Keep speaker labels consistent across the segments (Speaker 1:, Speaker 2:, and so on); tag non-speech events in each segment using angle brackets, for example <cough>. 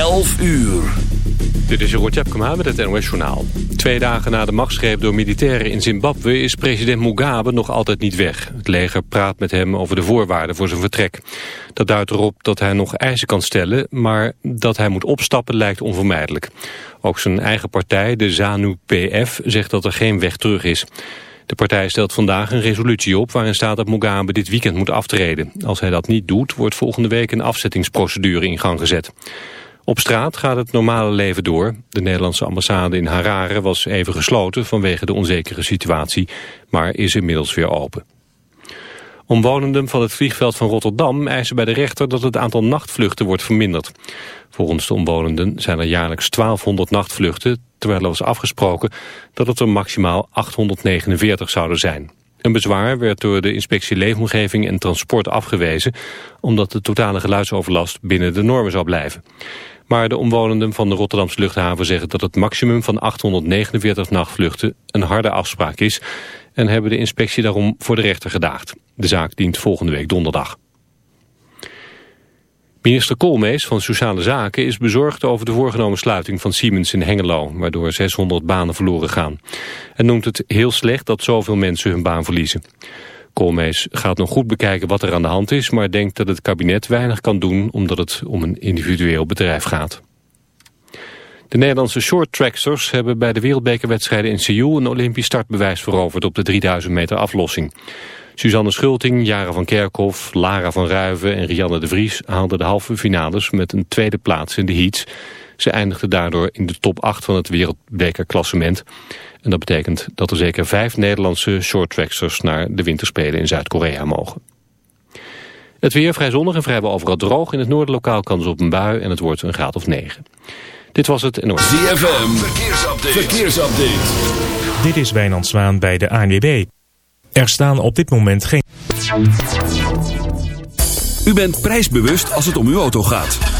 Speaker 1: 11 uur.
Speaker 2: Dit is Jeroen Tjepkema met het NOS Journaal. Twee dagen na de machtsgreep door militairen in Zimbabwe... is president Mugabe nog altijd niet weg. Het leger praat met hem over de voorwaarden voor zijn vertrek. Dat duidt erop dat hij nog eisen kan stellen... maar dat hij moet opstappen lijkt onvermijdelijk. Ook zijn eigen partij, de ZANU-PF, zegt dat er geen weg terug is. De partij stelt vandaag een resolutie op waarin staat dat Mugabe dit weekend moet aftreden. Als hij dat niet doet, wordt volgende week een afzettingsprocedure in gang gezet. Op straat gaat het normale leven door. De Nederlandse ambassade in Harare was even gesloten vanwege de onzekere situatie, maar is inmiddels weer open. Omwonenden van het vliegveld van Rotterdam eisen bij de rechter dat het aantal nachtvluchten wordt verminderd. Volgens de omwonenden zijn er jaarlijks 1200 nachtvluchten, terwijl er was afgesproken dat het er maximaal 849 zouden zijn. Een bezwaar werd door de inspectie Leefomgeving en Transport afgewezen, omdat de totale geluidsoverlast binnen de normen zou blijven. Maar de omwonenden van de Rotterdamse luchthaven zeggen dat het maximum van 849 nachtvluchten een harde afspraak is en hebben de inspectie daarom voor de rechter gedaagd. De zaak dient volgende week donderdag. Minister Koolmees van Sociale Zaken is bezorgd over de voorgenomen sluiting van Siemens in Hengelo, waardoor 600 banen verloren gaan. En noemt het heel slecht dat zoveel mensen hun baan verliezen. Koolmees gaat nog goed bekijken wat er aan de hand is, maar denkt dat het kabinet weinig kan doen omdat het om een individueel bedrijf gaat. De Nederlandse shorttracksters hebben bij de wereldbekerwedstrijden in Seoul een Olympisch startbewijs veroverd op de 3000 meter aflossing. Suzanne Schulting, Jara van Kerkhoff, Lara van Ruiven en Rianne de Vries haalden de halve finales met een tweede plaats in de heats. Ze eindigden daardoor in de top 8 van het wereldbekerklassement. En dat betekent dat er zeker vijf Nederlandse shorttracksters naar de winterspelen in Zuid-Korea mogen. Het weer vrij zonnig en vrijwel overal droog. In het noorden lokaal kans op een bui en het wordt een graad of 9. Dit was het en
Speaker 1: ZFM, verkeersupdate. verkeersupdate.
Speaker 3: Dit is Wijnand Zwaan bij de ANWB. Er staan op dit moment geen...
Speaker 1: U bent prijsbewust als het om uw auto gaat.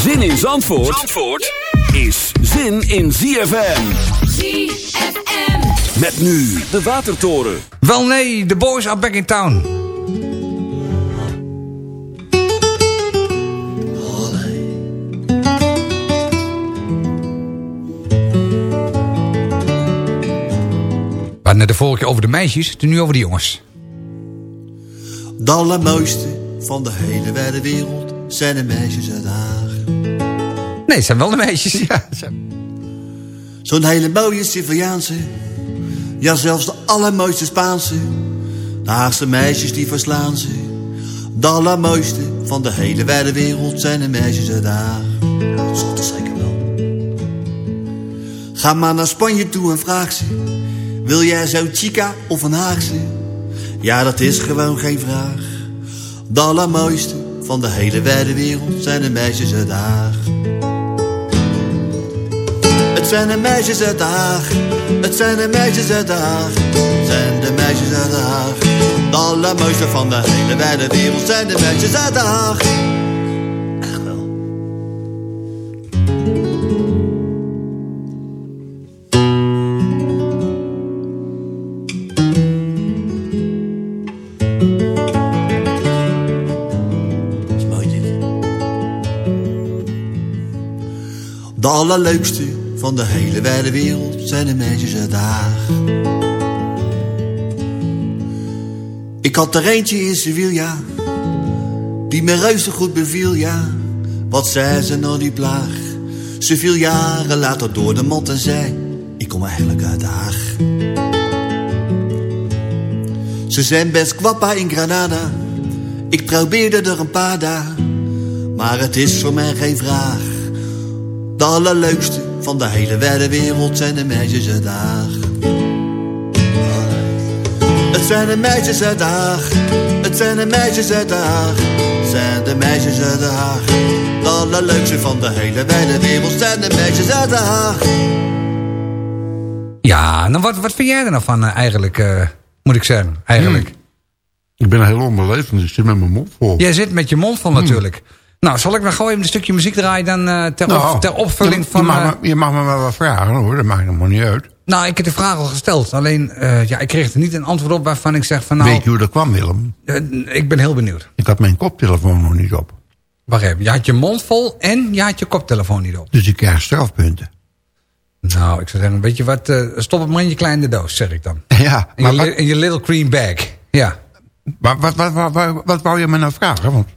Speaker 1: Zin in Zandvoort, Zandvoort is zin in ZFM.
Speaker 4: ZFM.
Speaker 1: Met nu de Watertoren.
Speaker 5: Wel nee, the boys are back in town. We hadden het de vorige keer over de meisjes, nu over de jongens.
Speaker 6: De allermooiste van de hele wijde wereld zijn de meisjes uit Haag.
Speaker 5: Nee, het zijn wel de meisjes. Ja, zo.
Speaker 6: Zo'n hele mooie Siciliaanse, ja zelfs de allermooiste Spaanse. De Haagse meisjes die verslaan ze. De allermooiste van de hele wijde wereld zijn de meisjes uit Haag. Dat zal toch zeker wel. Ga maar naar Spanje toe en vraag ze. Wil jij zo chica of een Haagse? Ja, dat is gewoon geen vraag. De allermooiste van de hele wijde wereld zijn de meisjes uit Haag. Zijn de meisjes uit de Haag. Het zijn de meisjes uit de Haag. Het zijn de meisjes uit de Haag. De allermooiste van de hele wijde wereld zijn de meisjes uit de Haag. Echt wel. De allerleukste van de hele wijde wereld zijn de meisjes uit de Haag. Ik had er eentje in Sevilla, die me reuze goed beviel, ja. Wat zei ze nou die plaag? Ze viel jaren later door de mond en zei: Ik kom eigenlijk uit Haag. Ze zijn best kwappa in Granada. Ik probeerde er een paar dagen, maar het is voor mij geen vraag. De allerleukste van de hele wijde wereld zijn de meisjes uit Den Haag. Het zijn de meisjes uit Haag. Het zijn de meisjes uit Haag. Het zijn de meisjes uit Haag. De allerleukste van de hele wijde wereld zijn de meisjes uit Haag.
Speaker 5: Ja, nou wat, wat vind jij er nou van eh, eigenlijk, eh, moet ik zeggen, eigenlijk?
Speaker 7: Ik ben heel onbeleefd, want ik zit met mijn mond vol.
Speaker 5: Jij zit met je mond vol natuurlijk. Nou, zal ik maar gewoon even een stukje muziek draaien dan eh, ter,
Speaker 7: Nou,
Speaker 5: op- ter opvulling
Speaker 7: je,
Speaker 5: van...
Speaker 7: Je mag,
Speaker 5: eh,
Speaker 7: me, je mag me maar wat vragen hoor, dat maakt helemaal niet uit.
Speaker 5: nou, ik heb de vraag al gesteld. Alleen, eh, ja, ik kreeg er niet een antwoord op waarvan ik zeg van nou...
Speaker 7: Weet je hoe dat kwam, Willem?
Speaker 5: eh, ik ben heel benieuwd.
Speaker 7: Ik had mijn koptelefoon nog niet op.
Speaker 5: Wacht even, je had je mond vol en je had je koptelefoon niet op.
Speaker 7: Dus ik krijg strafpunten.
Speaker 5: Nou, ik zou zeggen, weet je wat, eh, stop het maar in je kleine doos, zeg ik dan. <laughs>
Speaker 7: Ja,
Speaker 5: In
Speaker 7: maar
Speaker 5: je,
Speaker 7: wat,
Speaker 5: li- in je little green bag. Ja.
Speaker 7: wat, wat, wat, wat, wat, wat wou je me nou vragen? Want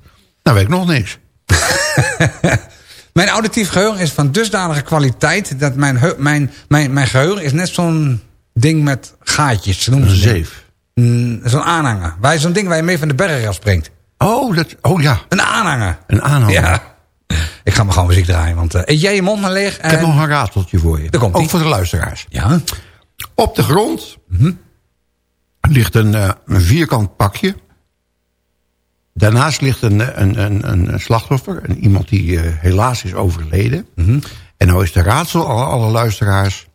Speaker 7: nou weet ik nog niks. <laughs>
Speaker 5: Mijn auditief geheugen is van dusdanige kwaliteit... dat mijn, mijn, mijn, mijn geheugen is net zo'n ding met gaatjes.
Speaker 7: Een zeef.
Speaker 5: Mm, Zo'n aanhanger. Je zo'n ding waar je mee van de bergen afspringt.
Speaker 7: Oh, dat, oh ja,
Speaker 5: Een aanhanger.
Speaker 7: een aanhanger.
Speaker 5: Ja. Ik ga maar gewoon muziek draaien, want eh, eet jij je mond maar leeg.
Speaker 7: Ik heb nog een rateltje voor je.
Speaker 5: Komt-ie.
Speaker 7: Ook voor de luisteraars.
Speaker 5: Ja.
Speaker 7: Op de grond
Speaker 5: Mhm.
Speaker 7: ligt een, eh, een vierkant pakje. Daarnaast ligt een, een, een, een slachtoffer. Een, iemand die eh, helaas is overleden.
Speaker 5: Mhm.
Speaker 7: En nou is de raadsel, alle, alle luisteraars...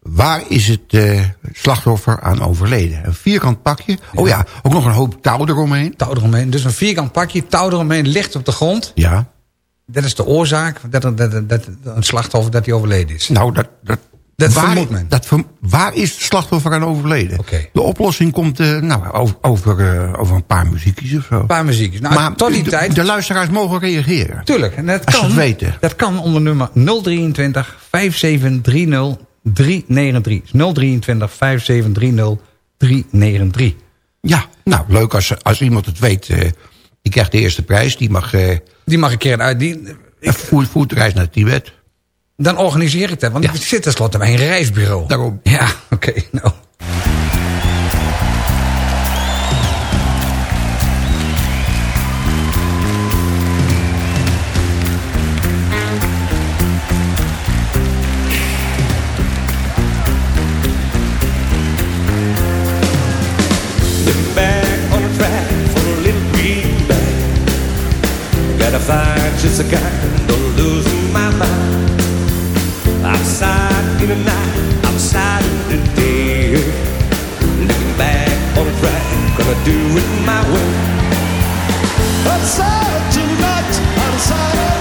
Speaker 7: Waar is het eh, slachtoffer aan overleden? Een vierkant pakje. Oh ja, ook nog een hoop touw eromheen.
Speaker 5: Touw eromheen. Dus een vierkant pakje, touw eromheen, ligt op de grond.
Speaker 7: Ja,
Speaker 5: Dat is de oorzaak dat, dat, dat, dat een slachtoffer dat hij overleden is.
Speaker 7: nou dat... dat
Speaker 5: Dat
Speaker 7: waar,
Speaker 5: vermoedt men.
Speaker 7: Dat waar is het slachtoffer aan overleden? De oplossing komt eh, nou, over, over, eh, over een paar muziekjes of zo.
Speaker 5: Een paar muziekjes. Nou, tot die
Speaker 7: de,
Speaker 5: tijd...
Speaker 7: de luisteraars mogen reageren.
Speaker 5: Tuurlijk, en dat kan.
Speaker 7: het weten.
Speaker 5: Dat kan onder nummer 023 5730 393. 023 5730 393.
Speaker 7: Ja, nou leuk als, als iemand het weet. eh, die krijgt de eerste prijs. Die mag
Speaker 5: Die mag ik keer uit. Die,
Speaker 7: een voet, voetreis naar Tibet.
Speaker 5: Dan organiseer ik dat. Want
Speaker 7: Ja.
Speaker 5: ik zit tenslotte bij een reisbureau.
Speaker 7: Daarom.
Speaker 5: Ja, oké. nou.
Speaker 8: back on the track for a little greenback. Gotta find just a do it my way. I'm sorry tonight, I'm sorry.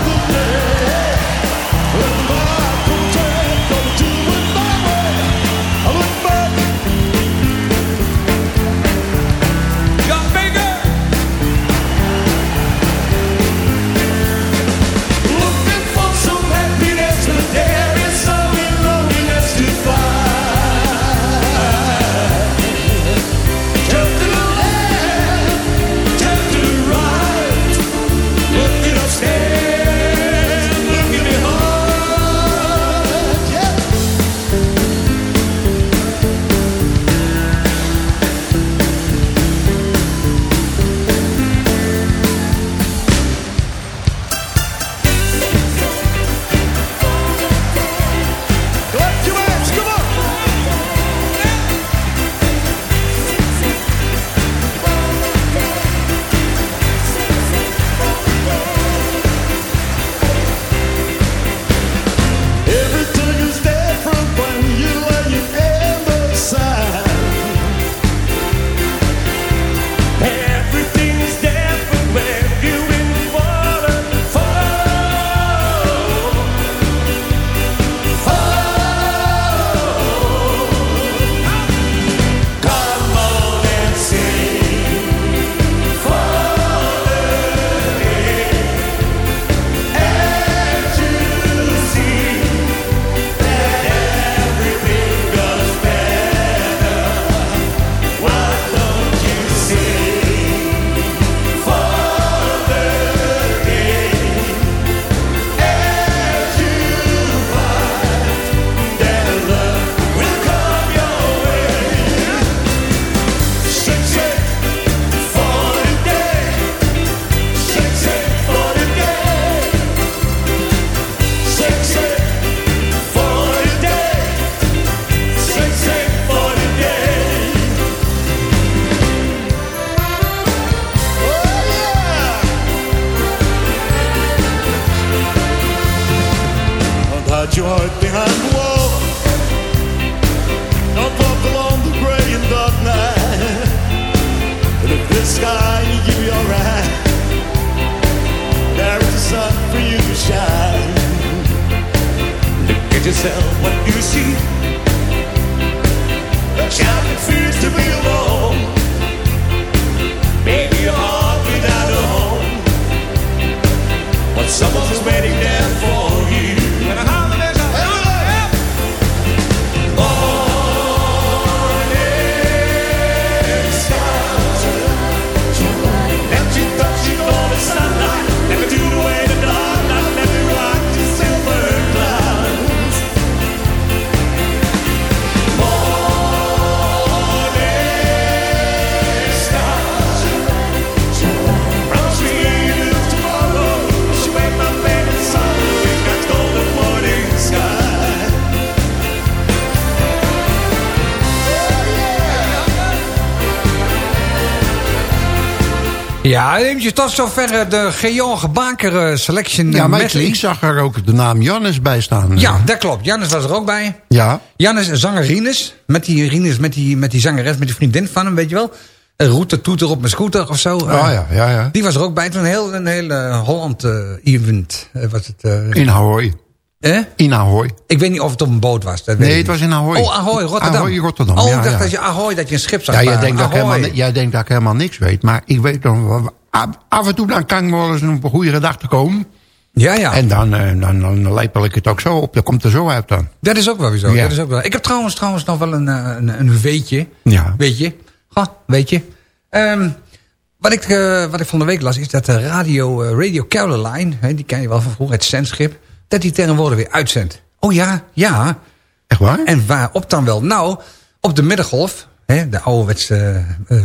Speaker 5: Ja, eventjes tot zover eh, de George Baker eh, Selection
Speaker 7: Ja, maar ik, zag er ook de naam Jannes bij staan.
Speaker 5: Ja, dat klopt. Jannes was er ook bij.
Speaker 7: Ja,
Speaker 5: Jannes, zanger Rinus. Met die Rinus, met die, met die zangeres, met die vriendin van hem, weet je wel. Een route toeter op mijn scooter of zo.
Speaker 7: oh,
Speaker 5: Eh,
Speaker 7: ja, ja, ja.
Speaker 5: Die was er ook bij. Het was een heel, een heel eh, Holland eh, event. eh, was het, eh,
Speaker 7: In Ahoy.
Speaker 5: Eh?
Speaker 7: In Ahoy.
Speaker 5: Ik weet niet of het op een boot was. Dat
Speaker 7: Nee, het was in Ahoy.
Speaker 5: Oh, Ahoy, Rotterdam.
Speaker 7: Ahoy, Rotterdam,
Speaker 5: Oh,
Speaker 7: ja,
Speaker 5: ik dacht
Speaker 7: ja.
Speaker 5: dat je Ahoy, dat je een schip zag
Speaker 7: Ja, jij denkt, dat helemaal, jij denkt dat ik helemaal niks weet. Maar ik weet dan... af- en toe dan kan ik wel eens op een goede gedachte komen.
Speaker 5: Ja, ja.
Speaker 7: En dan, eh, dan, dan lijpel ik het ook zo op. Dat komt er zo uit dan.
Speaker 5: Dat is ook wel weer zo.
Speaker 7: Ja.
Speaker 5: Dat is ook wel. Ik heb trouwens, trouwens nog wel een, eh, een, een weetje.
Speaker 7: Ja.
Speaker 5: Weet je? Goh, weet je. Ehm, wat, ik, eh, wat ik van de week las is dat de radio, radio Caroline... Hè, die ken je wel van vroeger, het zendschip... dat die tegenwoordig weer uitzendt. Oh ja, ja.
Speaker 7: Echt waar?
Speaker 5: En waarop dan wel? Nou, op de middengolf. Hè, de ouderwetse eh,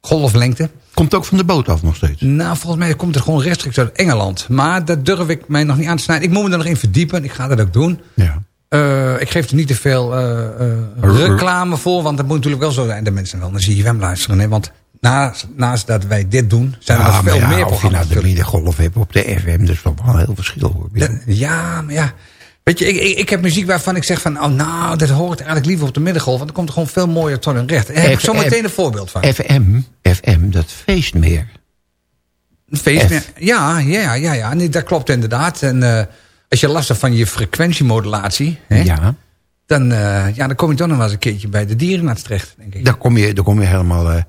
Speaker 5: golflengte.
Speaker 7: Komt ook van de boot af nog steeds.
Speaker 5: Nou, volgens mij komt het gewoon rechtstreeks uit Engeland. Maar dat durf ik mij nog niet aan te snijden. Ik moet me er nog in verdiepen. Ik ga dat ook doen.
Speaker 7: Ja.
Speaker 5: Eh, ik geef er niet te veel eh, eh, reclame voor. Want dat moet natuurlijk wel zo zijn. De mensen wel naar ZFM luisteren. Hè? Want naast, naast dat wij dit doen... zijn er nog veel
Speaker 7: ja,
Speaker 5: meer
Speaker 7: of je
Speaker 5: programma's.
Speaker 7: nou de middengolf hebt op de FM, dat is toch wel een heel verschil hoor.
Speaker 5: Ja, maar ja... Weet je, ik, ik, ik heb muziek waarvan ik zeg van... Oh, nou, dat hoort eigenlijk liever op de middengolf. Want dan komt er gewoon veel mooier tot hun recht. Daar heb ik zo meteen een voorbeeld van.
Speaker 7: FM, FM, dat feest meer.
Speaker 5: Feest meer. Ja, ja, ja, ja. Nee, dat klopt inderdaad. En eh, als je last hebt van je frequentiemodulatie... Hè,
Speaker 7: Ja.
Speaker 5: dan, eh, ja, dan kom je toch nog wel eens een keertje bij de dierenarts terecht, denk ik.
Speaker 7: Daar kom je, daar kom je helemaal, eh,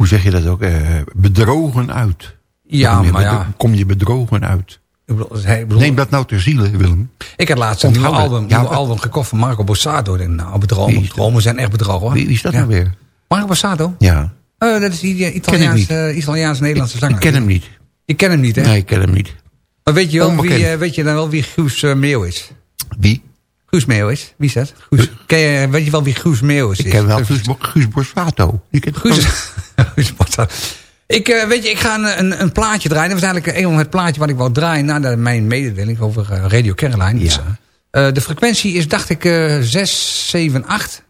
Speaker 7: hoe zeg je dat ook, eh, bedrogen uit.
Speaker 5: ja, maar ja.
Speaker 7: Kom je bedrogen uit.
Speaker 5: Ik, bedoel, hij- ik bedoel,
Speaker 7: Neem dat nou ter ziele, Willem.
Speaker 5: ik had laatst een album,
Speaker 7: Ja,
Speaker 5: album gekocht van Marco Borsato. Ik denk, nou, bedrogen. Dromen zijn echt bedrogen, hoor.
Speaker 7: Wie, wie is dat
Speaker 5: Ja.
Speaker 7: nou weer?
Speaker 5: Marco Borsato?
Speaker 7: Ja,
Speaker 5: Eh, dat is die
Speaker 7: Ken
Speaker 5: Italiaans,
Speaker 7: ik
Speaker 5: Italiaans-Nederlandse
Speaker 7: ik,
Speaker 5: zanger.
Speaker 7: ik ken hem niet.
Speaker 5: Je kent hem niet, hè?
Speaker 7: Nee, ik ken hem niet.
Speaker 5: Maar weet je, wel wie, eh, weet je dan wel wie Guus eh, Meeuw is?
Speaker 7: Wie?
Speaker 5: Guus Meeuw is? Wie is dat? Guus, ken je, weet je wel wie Guus Meeuw is?
Speaker 7: Ik ken wel Guus, Guus Borsato.
Speaker 5: Guus. <laughs> Ik, eh, weet je, ik ga een, een, een plaatje draaien. Dat was eigenlijk eenmaal het plaatje wat ik wou draaien... na mijn mededeling over eh, Radio Caroline. Dus,
Speaker 7: Ja.
Speaker 5: eh, de frequentie is, dacht ik, eh 6, 7, 8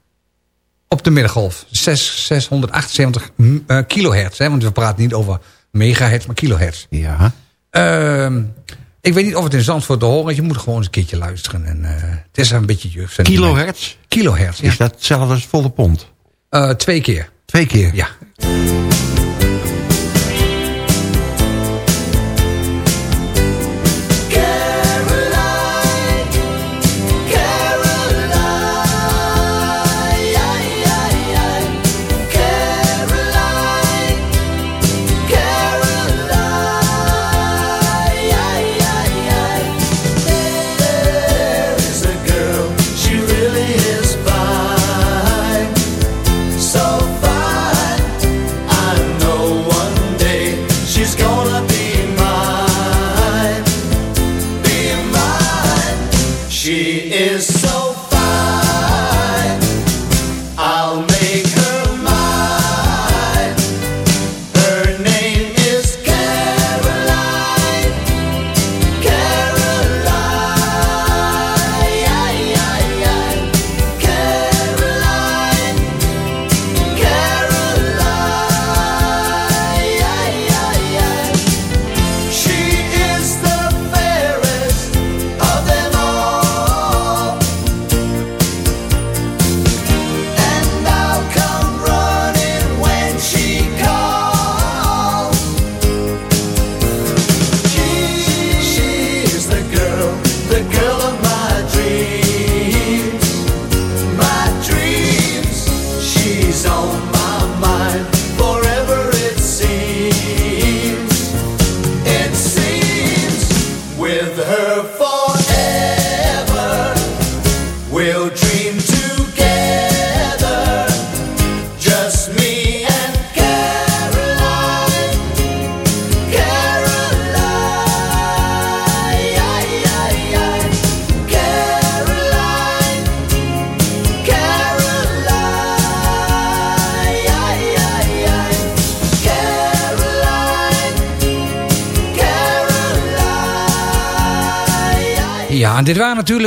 Speaker 5: op de middengolf. 6, 678 mm, eh, kilohertz. Hè, want we praten niet over megahertz, maar kilohertz.
Speaker 7: Ja.
Speaker 5: Ehm, ik weet niet of het in Zandvoort te horen is. Je moet gewoon eens een keertje luisteren. En, het is een beetje jeugd.
Speaker 7: Kilohertz?
Speaker 5: Kilohertz, ja.
Speaker 7: Is dat hetzelfde als volle pond?
Speaker 5: Twee keer,
Speaker 7: Twee keer?
Speaker 5: ja.
Speaker 4: Caroline,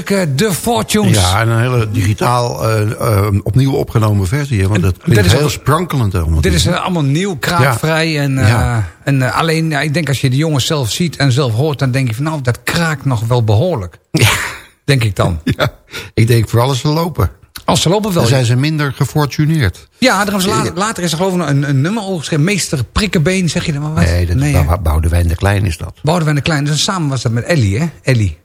Speaker 5: natuurlijk eh, de Fortunes.
Speaker 9: Ja, en een hele digitaal eh, eh, opnieuw opgenomen versie. hè, Want dat klinkt
Speaker 5: is
Speaker 9: heel sprankelend. allemaal.
Speaker 5: Dit is allemaal nieuw, kraakvrij. En,
Speaker 9: Ja.
Speaker 5: en alleen, ja, ik denk als je de jongens zelf ziet en zelf hoort... dan denk je van, nou, dat kraakt nog wel behoorlijk. <laughs> Denk ik dan.
Speaker 9: Ja, ik denk vooral als ze lopen.
Speaker 5: Als ze lopen wel.
Speaker 9: Dan zijn ze minder gefortuneerd.
Speaker 5: Ja, later, later is er geloof ik een, een nummer over geschreven. Meester Prikkenbeen, zeg je dan maar wat?
Speaker 9: Nee, dat
Speaker 5: nee?
Speaker 9: Boudewijn de Klein is dat.
Speaker 5: Boudewijn de Klein. Dus samen was dat met Ellie, hè? Ellie.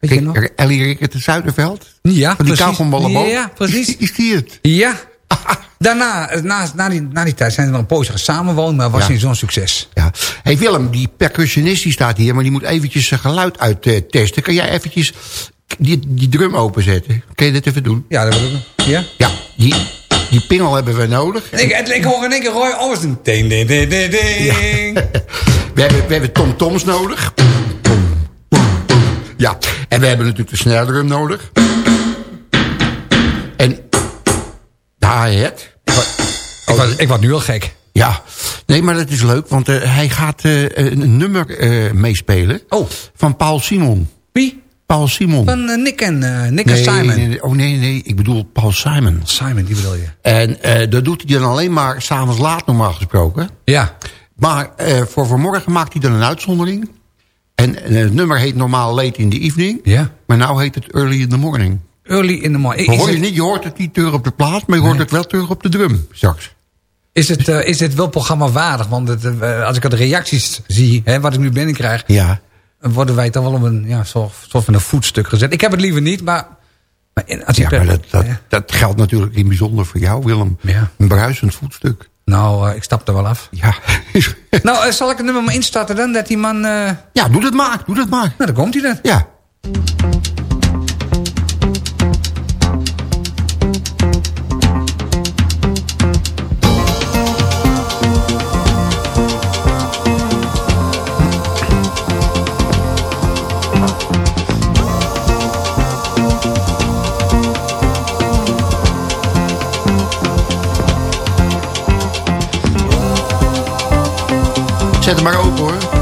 Speaker 5: Weet je nog?
Speaker 9: Ellie Rickert de Zuiderveld?
Speaker 5: Ja,
Speaker 9: Van die kauwgomballenboom?
Speaker 5: Ja, precies.
Speaker 9: Is, is die het?
Speaker 5: Ja. <laughs> Daarna, eh, na, na, die, na die tijd zijn ze nog een poosje gaan samenwonen... maar was
Speaker 9: Ja.
Speaker 5: niet zo'n succes.
Speaker 9: Ja. hey Willem, die percussionist die staat hier... maar die moet eventjes zijn geluid uittesten. Kan jij eventjes die, die drum openzetten? Kun je dit even doen?
Speaker 5: Ja, dat wil ik. Ja?
Speaker 9: Ja, die, die pingel hebben we nodig.
Speaker 5: Ik, het- ik hoor in één keer Roy Orbison ding, ding, ding, ding. <laughs>
Speaker 9: We hebben, we hebben Tom Toms nodig. Ja, en we hebben natuurlijk de snare nodig. En de hi-hat.
Speaker 5: Ik, was, ik was nu al gek.
Speaker 9: Ja, nee, maar dat is leuk, want eh, hij gaat eh, een nummer eh, meespelen.
Speaker 5: Oh.
Speaker 9: Van Paul Simon.
Speaker 5: Wie?
Speaker 9: Paul Simon.
Speaker 5: Van Nick en, Nick
Speaker 9: nee,
Speaker 5: en Simon.
Speaker 9: nee, nee, oh nee, nee, ik bedoel Paul Simon.
Speaker 5: Simon, die bedoel je?
Speaker 9: En dat doet hij dan alleen maar s'avonds laat normaal gesproken.
Speaker 5: Ja.
Speaker 9: Maar voor vanmorgen maakt hij dan een uitzondering. En het nummer heet normaal Late in the Evening.
Speaker 5: Ja.
Speaker 9: Maar nou heet het Early in the Morning.
Speaker 5: Early in the morning.
Speaker 9: Hoor je,
Speaker 5: het,
Speaker 9: niet, je hoort het niet terug op de plaat, maar je hoort het wel terug op de drum straks.
Speaker 5: is, het, eh, is dit wel programma waardig? Want het, eh, als ik de reacties zie, hè, wat ik nu binnenkrijg...
Speaker 9: Ja.
Speaker 5: worden wij toch wel op een ja, soort, soort van een voetstuk gezet. Ik heb het liever niet, maar... maar in- als
Speaker 9: Ja,
Speaker 5: ik
Speaker 9: maar dat, dat,
Speaker 5: Ja.
Speaker 9: dat geldt natuurlijk in bijzonder voor jou, Willem.
Speaker 5: Ja.
Speaker 9: Een bruisend voetstuk.
Speaker 5: Nou, eh, ik stap er wel af.
Speaker 9: Ja. <laughs>
Speaker 5: Nou, eh, zal ik het nummer maar instarten dan? Dat die man... eh,
Speaker 9: ja, doe dat maar, doe dat maar.
Speaker 5: nou, daar komt hij dan.
Speaker 9: Ja. Zet hem maar open hoor.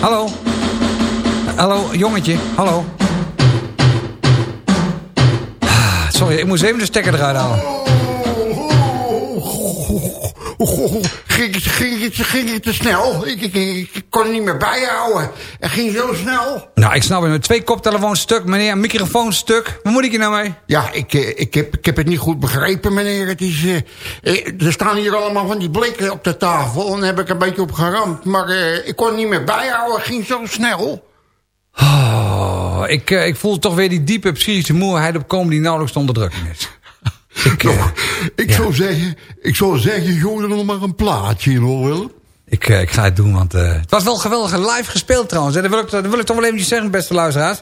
Speaker 10: Hallo? Hallo, jongetje, hallo. Ah, Sorry, ik moest even de stekker eruit halen.
Speaker 7: Ging het, ging, het, ging het te snel? Ik, ik, ik, ik kon het niet meer bijhouden. Het ging zo snel.
Speaker 10: Nou, ik snap het. Twee koptelefoons stuk, meneer. Een microfoon stuk. Wat moet ik hier nou mee?
Speaker 7: Ja, ik, eh, ik, heb, ik heb het niet goed begrepen, meneer. Het is, eh, eh, er staan hier allemaal van die blikken op de tafel. En daar heb ik een beetje op geramd. Maar ik kon het niet meer bijhouden. Het ging zo snel.
Speaker 10: Oh, ik, ik voel toch weer die diepe psychische moeheid opkomen die nauwelijks te onderdrukken is. Ik, eh,
Speaker 7: Nou, ik, zou zeggen, ik zou zeggen, gooi er nog maar een plaatje in, hoor, Willem.
Speaker 10: ik, eh, ik ga het doen, want eh, het was wel geweldig live gespeeld trouwens. hè. Dat wil, ik, dat wil ik toch wel eventjes zeggen, beste luisteraars.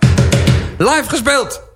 Speaker 10: Live gespeeld!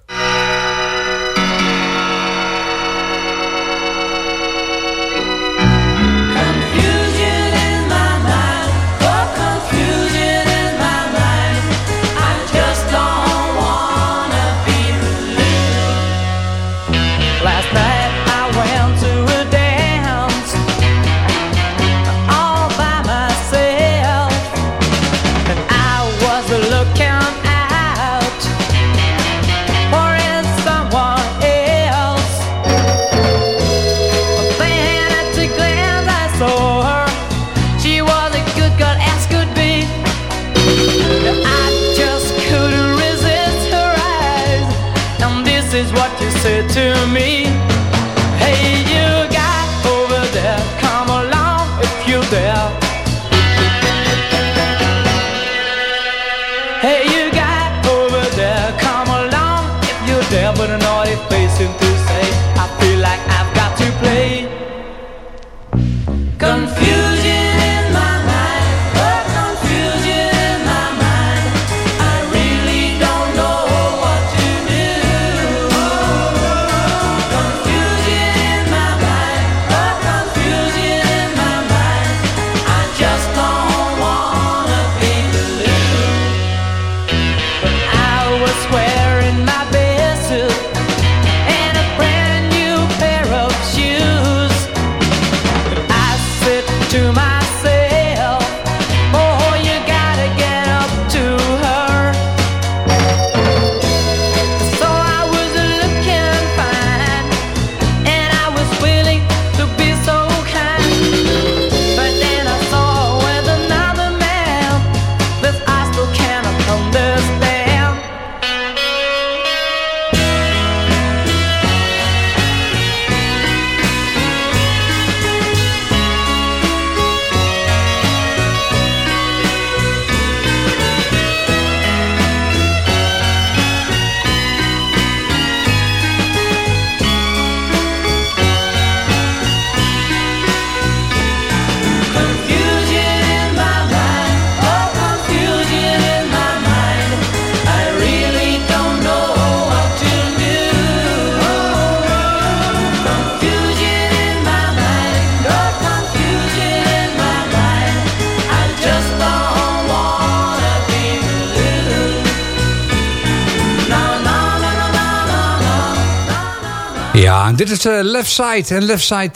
Speaker 5: Ja, en dit is eh, Left Side. En Left Side,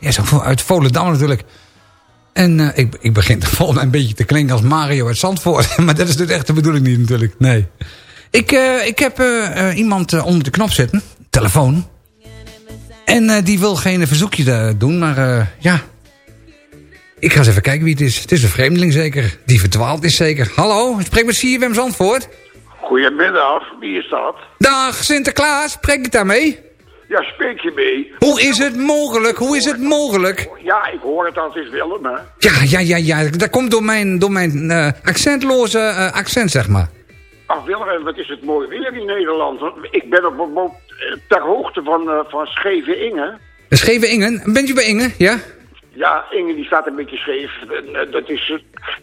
Speaker 5: eh ja, uit Volendam natuurlijk. En eh, ik, ik begin <laughs> volgens mij een beetje te klinken als Mario uit Zandvoort. <laughs> maar dat is dus echt de bedoeling niet natuurlijk. Nee. Ik, ik heb iemand onder de knop zitten. Telefoon. En die wil geen verzoekje doen, maar ja. Ik ga eens even kijken wie het is. Het is een vreemdeling zeker. Die verdwaald is zeker. Hallo, ik spreek met CFM Zandvoort.
Speaker 11: Goedemiddag, wie is dat?
Speaker 5: Dag Sinterklaas, spreek ik daarmee?
Speaker 11: Ja, spreek je mee?
Speaker 5: Hoe is het mogelijk? Hoe is het mogelijk?
Speaker 11: Ja, ik hoor het als is Willem, hè?
Speaker 5: Ja, ja, ja, ja. Dat komt door mijn, door mijn eh, accentloze eh, accent, zeg maar.
Speaker 11: Ach Willem, wat is het mooi weer in Nederland. Ik ben op boot eh, ter hoogte van, eh, van Scheve Inge.
Speaker 5: Scheve Ingen. Bent u bij Ingen? Ja?
Speaker 11: Ja, Inge die staat een beetje scheef. Dat is,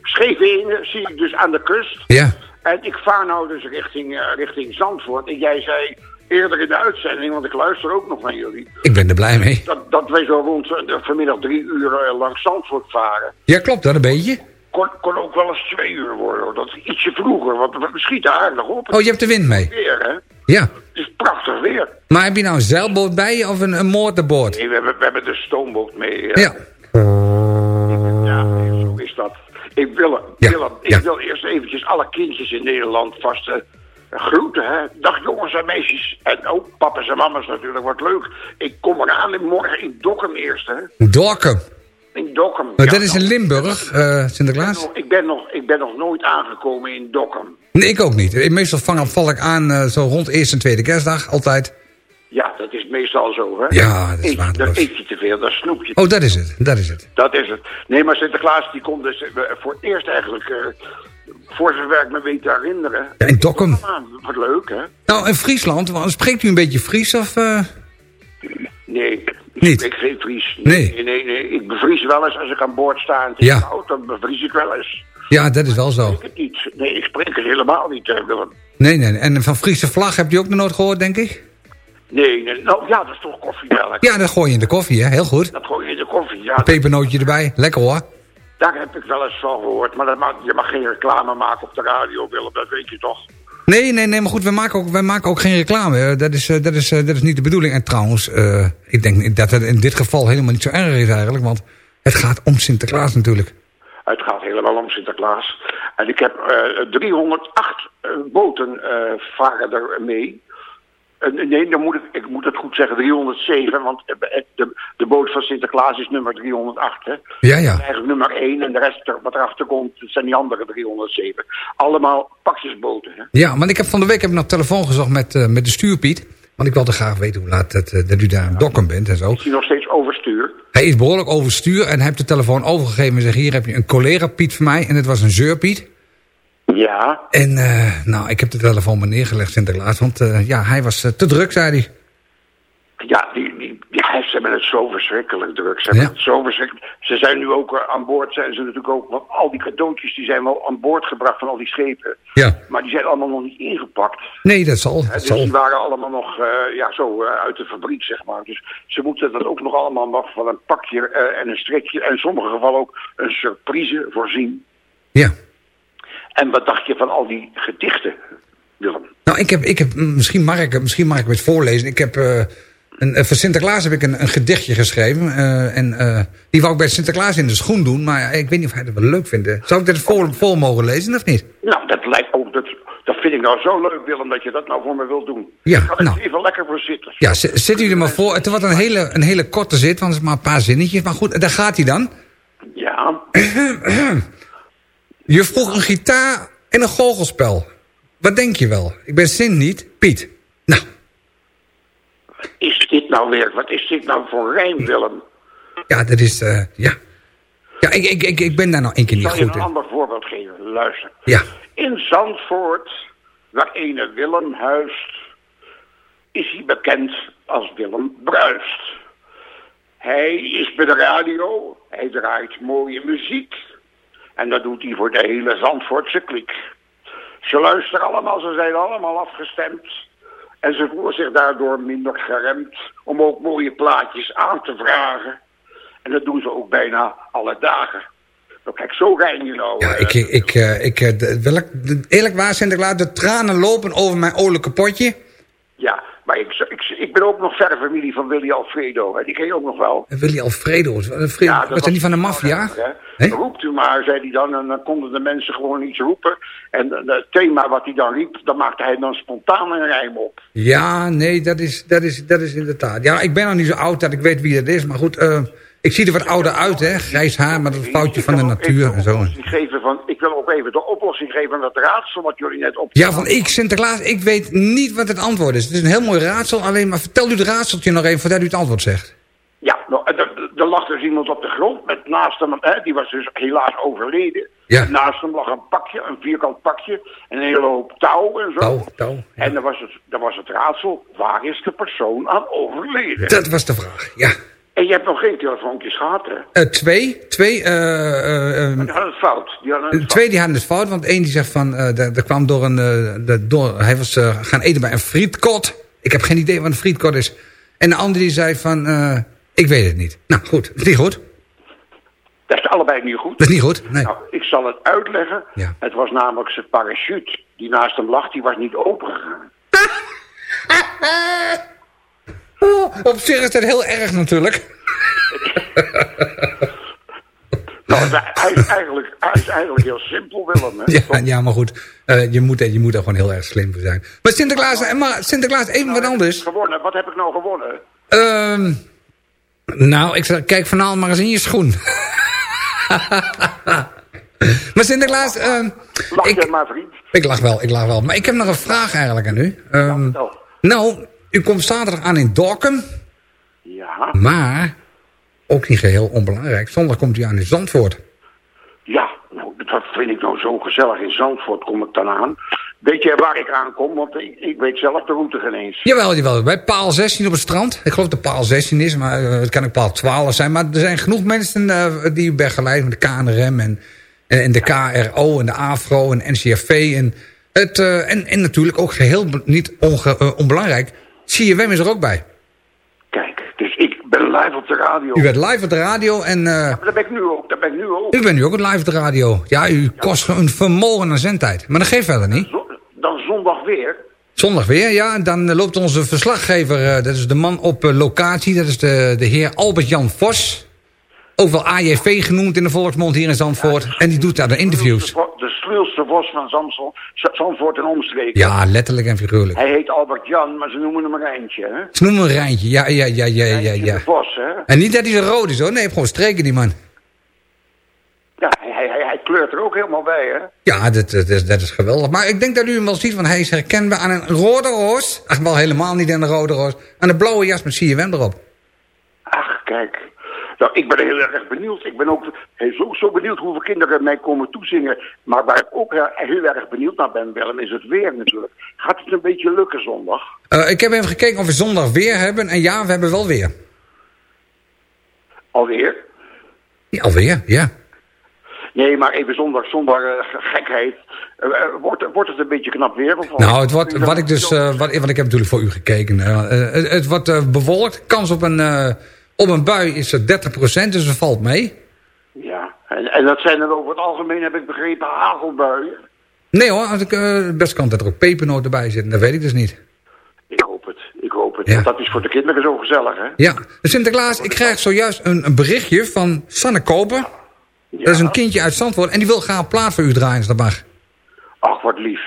Speaker 11: Scheve Inge zie ik dus aan de kust.
Speaker 5: Ja.
Speaker 11: En ik vaar nou dus richting, richting Zandvoort. En jij zei eerder in de uitzending, want ik luister ook nog naar jullie...
Speaker 5: Ik ben er blij mee.
Speaker 11: dat, dat wij zo rond eh, vanmiddag drie uur eh, langs Zandvoort varen.
Speaker 5: Ja, klopt dat een beetje?
Speaker 11: Kon, kon ook wel eens twee uur worden. hoor. Dat is ietsje vroeger, want we schieten aardig op.
Speaker 5: Oh, je hebt de wind mee?
Speaker 11: Weer, hè?
Speaker 5: Ja.
Speaker 11: Het is prachtig weer.
Speaker 5: Maar heb je nou een zeilboot bij je of een, een motorboot?
Speaker 11: Nee, we hebben, we hebben de stoomboot mee.
Speaker 5: Ja.
Speaker 11: Ja, zo is dat. Ik wil,
Speaker 5: Ja,
Speaker 11: Willem, ik
Speaker 5: ja.
Speaker 11: wil eerst eventjes alle kindjes in Nederland vast eh, groeten. Hè? Dag jongens en meisjes. En ook papa's en mama's natuurlijk, wordt leuk. Ik kom eraan in- morgen in Dokkum eerst, hè.
Speaker 5: Dorkum.
Speaker 11: In Dokkum.
Speaker 5: Maar
Speaker 11: Ja,
Speaker 5: dat is in Limburg, eh,
Speaker 11: ik,
Speaker 5: Sinterklaas?
Speaker 11: ben nog, ik, ben nog, ik ben nog nooit aangekomen in Dokkum.
Speaker 5: Nee, ik ook niet. Meestal vang, val ik aan eh, zo rond eerste en tweede kerstdag, altijd.
Speaker 11: Ja, dat is meestal zo, hè?
Speaker 5: Ja, dat is
Speaker 11: Eet- Dan eet je te veel, dan snoep je.
Speaker 5: Oh, dat is het. Dat is het.
Speaker 11: Dat is het. Nee, maar Sinterklaas die komt dus eh, voor het eerst eigenlijk, voor zover ik me weet te herinneren.
Speaker 5: Ja, in Dokkum.
Speaker 11: Ah, wat leuk, hè?
Speaker 5: Nou, in Friesland, spreekt u een beetje Fries of... eh?
Speaker 11: Nee, ik
Speaker 5: Niet?
Speaker 11: spreek geen Fries.
Speaker 5: Nee.
Speaker 11: nee, nee, nee. Ik bevries wel eens als ik aan boord sta en
Speaker 5: Ja.
Speaker 11: koud, dan bevries ik wel eens.
Speaker 5: Ja, dat is wel zo.
Speaker 11: Ik het niet. Nee, ik spreek het helemaal niet, eh.
Speaker 5: Nee, nee. En van Friese vlag heb je ook nog nooit gehoord, denk ik?
Speaker 11: Nee, nee, nou ja, dat is toch koffiemelk.
Speaker 5: Ja, dat gooi je in de koffie, hè? Heel goed.
Speaker 11: Dat gooi je in de koffie, ja.
Speaker 5: Pepernootje erbij. Lekker hoor.
Speaker 11: Daar heb ik wel eens van gehoord. Maar dat mag, je mag geen reclame maken op de radio, Willem, dat weet je toch.
Speaker 5: Nee, nee, nee, maar goed, wij maken ook, wij maken ook geen reclame. Dat is, eh, dat, is, eh, dat is niet de bedoeling. En trouwens, eh, ik denk dat het in dit geval helemaal niet zo erg is eigenlijk. Want het gaat om Sinterklaas natuurlijk.
Speaker 11: Het gaat helemaal om Sinterklaas. En ik heb eh 308 eh, boten varen er mee. Eh, nee, dan moet ik, ik moet het goed zeggen, 307. Want eh, de, de boot van Sinterklaas is nummer 308. Hè?
Speaker 5: Ja, ja.
Speaker 11: Eigenlijk nummer 1 en de rest er- wat erachter komt, zijn die andere 307. Allemaal pakjesboten. Hè?
Speaker 5: Ja, want ik heb van de week heb ik nog telefoon gezocht met, eh, met de stuurpiet. Want ik wilde graag weten hoe laat dat, eh, dat u daar aan het dokken bent en zo.
Speaker 11: Is die nog steeds overstuur?
Speaker 5: Hij is behoorlijk overstuur en hij heeft de telefoon overgegeven en zegt... hier heb je een collega Piet van mij en het was een zeurpiet.
Speaker 11: Ja.
Speaker 5: En eh, nou, ik heb de telefoon maar neergelegd Sinterklaas, want eh, ja, hij was eh, te druk, zei hij.
Speaker 11: Ja, die, die, die, ze hebben het zo verschrikkelijk druk. Ze, hebben
Speaker 5: Ja.
Speaker 11: het zo verschrikkelijk. ze zijn nu ook aan boord, zijn ze natuurlijk ook, want al die cadeautjes die zijn wel aan boord gebracht van al die schepen.
Speaker 5: Ja.
Speaker 11: Maar die zijn allemaal nog niet ingepakt.
Speaker 5: Nee, dat zal. Dat
Speaker 11: dus
Speaker 5: zal.
Speaker 11: die waren allemaal nog ja, zo uit de fabriek, zeg maar. Dus ze moeten dat ook nog allemaal nog van een pakje en een strekje. En in sommige gevallen ook een surprise voorzien.
Speaker 5: Ja.
Speaker 11: En wat dacht je van al die gedichten, Willem?
Speaker 5: Nou, ik heb, ik heb, mm, misschien, mag ik, misschien mag ik het voorlezen. Ik heb, eh, een, eh, voor Sinterklaas heb ik een, een gedichtje geschreven. eh, en die wou ik bij Sinterklaas in de schoen doen. Maar ik weet niet of hij dat wel leuk vindt. Zou ik dat vol, vol mogen lezen of niet?
Speaker 11: Nou, dat lijkt ook, dat, dat vind ik nou zo leuk, Willem, dat je dat nou voor me wilt doen.
Speaker 5: Ja,
Speaker 11: Ga er
Speaker 5: nou.
Speaker 11: even lekker voor zitten.
Speaker 5: Ja, z- zet u er maar voor. Het wordt een hele, een hele korte zit, want het is maar een paar zinnetjes. Maar goed, daar gaat hij dan.
Speaker 11: Ja, <clears throat> <clears throat>
Speaker 5: Je vroeg een gitaar en een goochelspel. Wat denk je wel? Ik ben Sint niet, Piet. Nou,
Speaker 11: is dit nou weer, wat is dit nou voor rijm, Willem?
Speaker 5: ja, dat is, eh, ja. Ja, ik, ik, ik, ik ben daar nou één keer
Speaker 11: Ik
Speaker 5: niet
Speaker 11: zal je
Speaker 5: goed
Speaker 11: een
Speaker 5: in.
Speaker 11: ander voorbeeld geven, luister.
Speaker 5: Ja.
Speaker 11: In Zandvoort, waar ene Willem huist, is hij bekend als Willem Bruist. Hij is bij de radio, hij draait mooie muziek. En dat doet hij voor de hele Zandvoortse kliek. Ze luisteren allemaal, ze zijn allemaal afgestemd. En ze voelen zich daardoor minder geremd om ook mooie plaatjes aan te vragen. En dat doen ze ook bijna alle dagen. Nou, kijk, zo rijm je nou.
Speaker 5: Ja,
Speaker 11: eh,
Speaker 5: ik, ik, eh, ik, eh, eerlijk waar, Sinterklaas, de tranen lopen over mijn olijke potje.
Speaker 11: Ja, Maar ik, ik, ik ben ook nog verre familie van Willy Alfredo. Hè. Die ken je ook nog wel.
Speaker 5: En Willy Alfredo, was was dat niet van de maffia?
Speaker 11: Hè? Roept u maar, zei hij dan. En dan konden de mensen gewoon iets roepen. En eh, het thema wat hij dan riep, dan maakte hij dan spontaan een rijm op.
Speaker 5: Ja, nee, dat is, dat is, dat is inderdaad. Ja, ik ben nog niet zo oud dat ik weet wie dat is. Maar goed, eh, ik zie er wat ouder uit, hè. Grijs haar, maar dat is een foutje van de natuur en zo.
Speaker 11: Geven van, ik wil ook even de oplossing geven aan dat raadsel wat jullie net op.
Speaker 5: Ja, van ik, Sinterklaas, ik weet niet wat het antwoord is. Het is een heel mooi raadsel, alleen maar vertel u het raadseltje nog even voordat u het antwoord zegt.
Speaker 11: Ja, nou, er, lag dus iemand op de grond met naast hem, hè, die was dus helaas overleden.
Speaker 5: Ja.
Speaker 11: Naast hem lag een pakje, een vierkant pakje, en een hele hoop touw en zo.
Speaker 5: Touw, touw,
Speaker 11: En dan was, het, dan was het raadsel, waar is de persoon aan overleden?
Speaker 5: Dat was de vraag, ja.
Speaker 11: En je hebt nog geen telefoontjes gehad, hè?
Speaker 5: Eh, twee, twee, eh,
Speaker 11: Die hadden het fout. Die hadden het
Speaker 5: De
Speaker 11: fout.
Speaker 5: twee die hadden het fout, want één die zegt van, dat kwam door een, de, door, hij was gaan eten bij een frietkot. Ik heb geen idee wat een frietkot is. En de andere die zei van, ik weet het niet. Nou goed, dat is niet goed.
Speaker 11: Dat is allebei niet goed.
Speaker 5: Dat is niet goed, nee.
Speaker 11: Nou, ik zal het uitleggen.
Speaker 5: Ja.
Speaker 11: Het was namelijk zijn parachute die naast hem lag, die was niet opengegaan. <laughs>
Speaker 5: Oh, op zich is dat heel erg natuurlijk. <laughs>
Speaker 11: Nou, hij, is eigenlijk, hij is eigenlijk heel simpel, Willem. Hè?
Speaker 5: Ja, ja maar goed, eh, je, moet, je moet er gewoon heel erg slim voor zijn. Maar Sinterklaas, eh, maar Sinterklaas even wat anders.
Speaker 11: Gewonnen. Wat heb ik nou gewonnen?
Speaker 5: Ehm, nou, ik zeg, kijk vanavond maar eens in je schoen. <laughs> maar Sinterklaas, ehm,
Speaker 11: Lach
Speaker 5: ik,
Speaker 11: maar, vriend.
Speaker 5: ik lach wel, ik lach wel. Maar ik heb nog een vraag eigenlijk aan u.
Speaker 11: Vertel.
Speaker 5: nou, u komt zaterdag aan in Dorkum,
Speaker 11: Ja,
Speaker 5: maar ook niet geheel onbelangrijk. Zondag komt u aan in Zandvoort.
Speaker 11: ja. Nou, dat vind ik nou zo gezellig. In Zandvoort kom ik dan aan. Weet je waar ik aankom? Want ik, ik weet zelf de route geen eens.
Speaker 5: Jawel, jawel. Bij paal 16 op het strand. Ik geloof dat paal 16 is, maar eh, het kan ook paal 12 zijn. Maar er zijn genoeg mensen eh, die u begeleiden. Met de KNRM en, en, en de KRO en de AFRO en NCFV. En, het, eh, en, en natuurlijk ook geheel niet onge- onbelangrijk. CFM is er ook bij.
Speaker 11: Kijk, dus ik ben live op de radio.
Speaker 5: U bent live op de radio en... eh,
Speaker 11: Maar dat ben ik nu ook. Dat ben ik nu ook.
Speaker 5: u bent nu ook live op de radio. Ja, u kost een vermogen aan zendtijd. Maar dat geeft verder niet.
Speaker 11: Dan zondag weer.
Speaker 5: Zondag weer, ja. Dan eh, loopt onze verslaggever, eh, dat is de man op locatie. Dat is de, de heer Albert-Jan Vos. Ook wel AJV genoemd in de volksmond hier in Zandvoort. En die doet daar de interviews.
Speaker 11: De sluwste vos van Zamsel, Zandvoort en omstreken.
Speaker 5: Ja, letterlijk en figuurlijk.
Speaker 11: Hij heet Albert Jan, maar ze noemen hem Rijntje, hè?
Speaker 5: Ze noemen hem een Rijntje, ja, ja, ja, ja, ja, ja.
Speaker 11: de Vos, hè?
Speaker 5: En niet dat hij zo rood is hoor, nee, hij heeft gewoon streken die man.
Speaker 11: Ja, hij, hij, hij, kleurt er ook helemaal bij, hè?
Speaker 5: Ja, dat, dat, is, dat is geweldig. Maar ik denk dat u hem wel ziet, want hij is herkenbaar aan een rode roos. Ach, wel helemaal niet aan de rode roos. Aan de blauwe jas met CFM erop.
Speaker 11: Ach, kijk. Nou, ik ben heel erg benieuwd. Ik ben ook heel, zo, zo benieuwd hoeveel kinderen mij komen toezingen. Maar waar ik ook heel, erg benieuwd naar ben, Willem, is het weer natuurlijk. Gaat het een beetje lukken zondag?
Speaker 5: Eh, ik heb even gekeken of we zondag weer hebben. En ja, we hebben wel weer.
Speaker 11: Alweer?
Speaker 5: Ja, alweer, ja.
Speaker 11: Nee, maar even zonder, zonder eh, gekheid. Eh, wordt, wordt het een beetje knap weer? Of
Speaker 5: Nou, het wordt, wat ik dus, wat, want ik heb natuurlijk voor u gekeken. het, wordt bewolkt. Kans op een, op een bui is er 30%, dus het valt mee.
Speaker 11: Ja, en, en dat zijn dan over het algemeen, heb ik begrepen, hagelbuien.
Speaker 5: Nee hoor, als ik, eh best kan dat er ook pepernoten bij zitten. Dat weet ik dus niet.
Speaker 11: Ik hoop het, ik hoop het.
Speaker 5: Ja.
Speaker 11: Want dat is voor de kinderen zo gezellig, hè?
Speaker 5: Ja, dus Sinterklaas, ik krijg zojuist een, een berichtje van Sanne Koper. Dat is een kindje uit Zandvoort en die wil graag een plaat voor u draaien als dat mag.
Speaker 11: Ach, wat lief.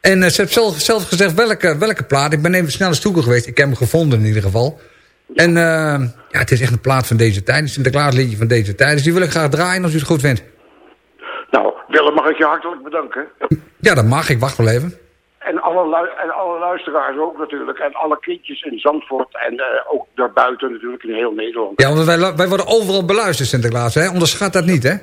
Speaker 5: En eh, ze heeft zelf, zelf gezegd welke, welke plaat. Ik ben even snel eens zoeken geweest. Ik heb hem gevonden in ieder geval. En eh, ja, het is echt een plaat van deze tijd. Een Sinterklaas liedje van deze tijd. Dus die wil ik graag draaien als u het goed vindt.
Speaker 11: Nou, Willem, mag ik je hartelijk bedanken.
Speaker 5: Ja, dat mag. Ik wacht wel even.
Speaker 11: En alle, en alle luisteraars ook natuurlijk. En alle kindjes in Zandvoort en eh, ook daarbuiten natuurlijk in heel Nederland.
Speaker 5: Ja, want wij, wij worden overal beluisterd, Sinterklaas. Hè? Onderschat dat niet, hè?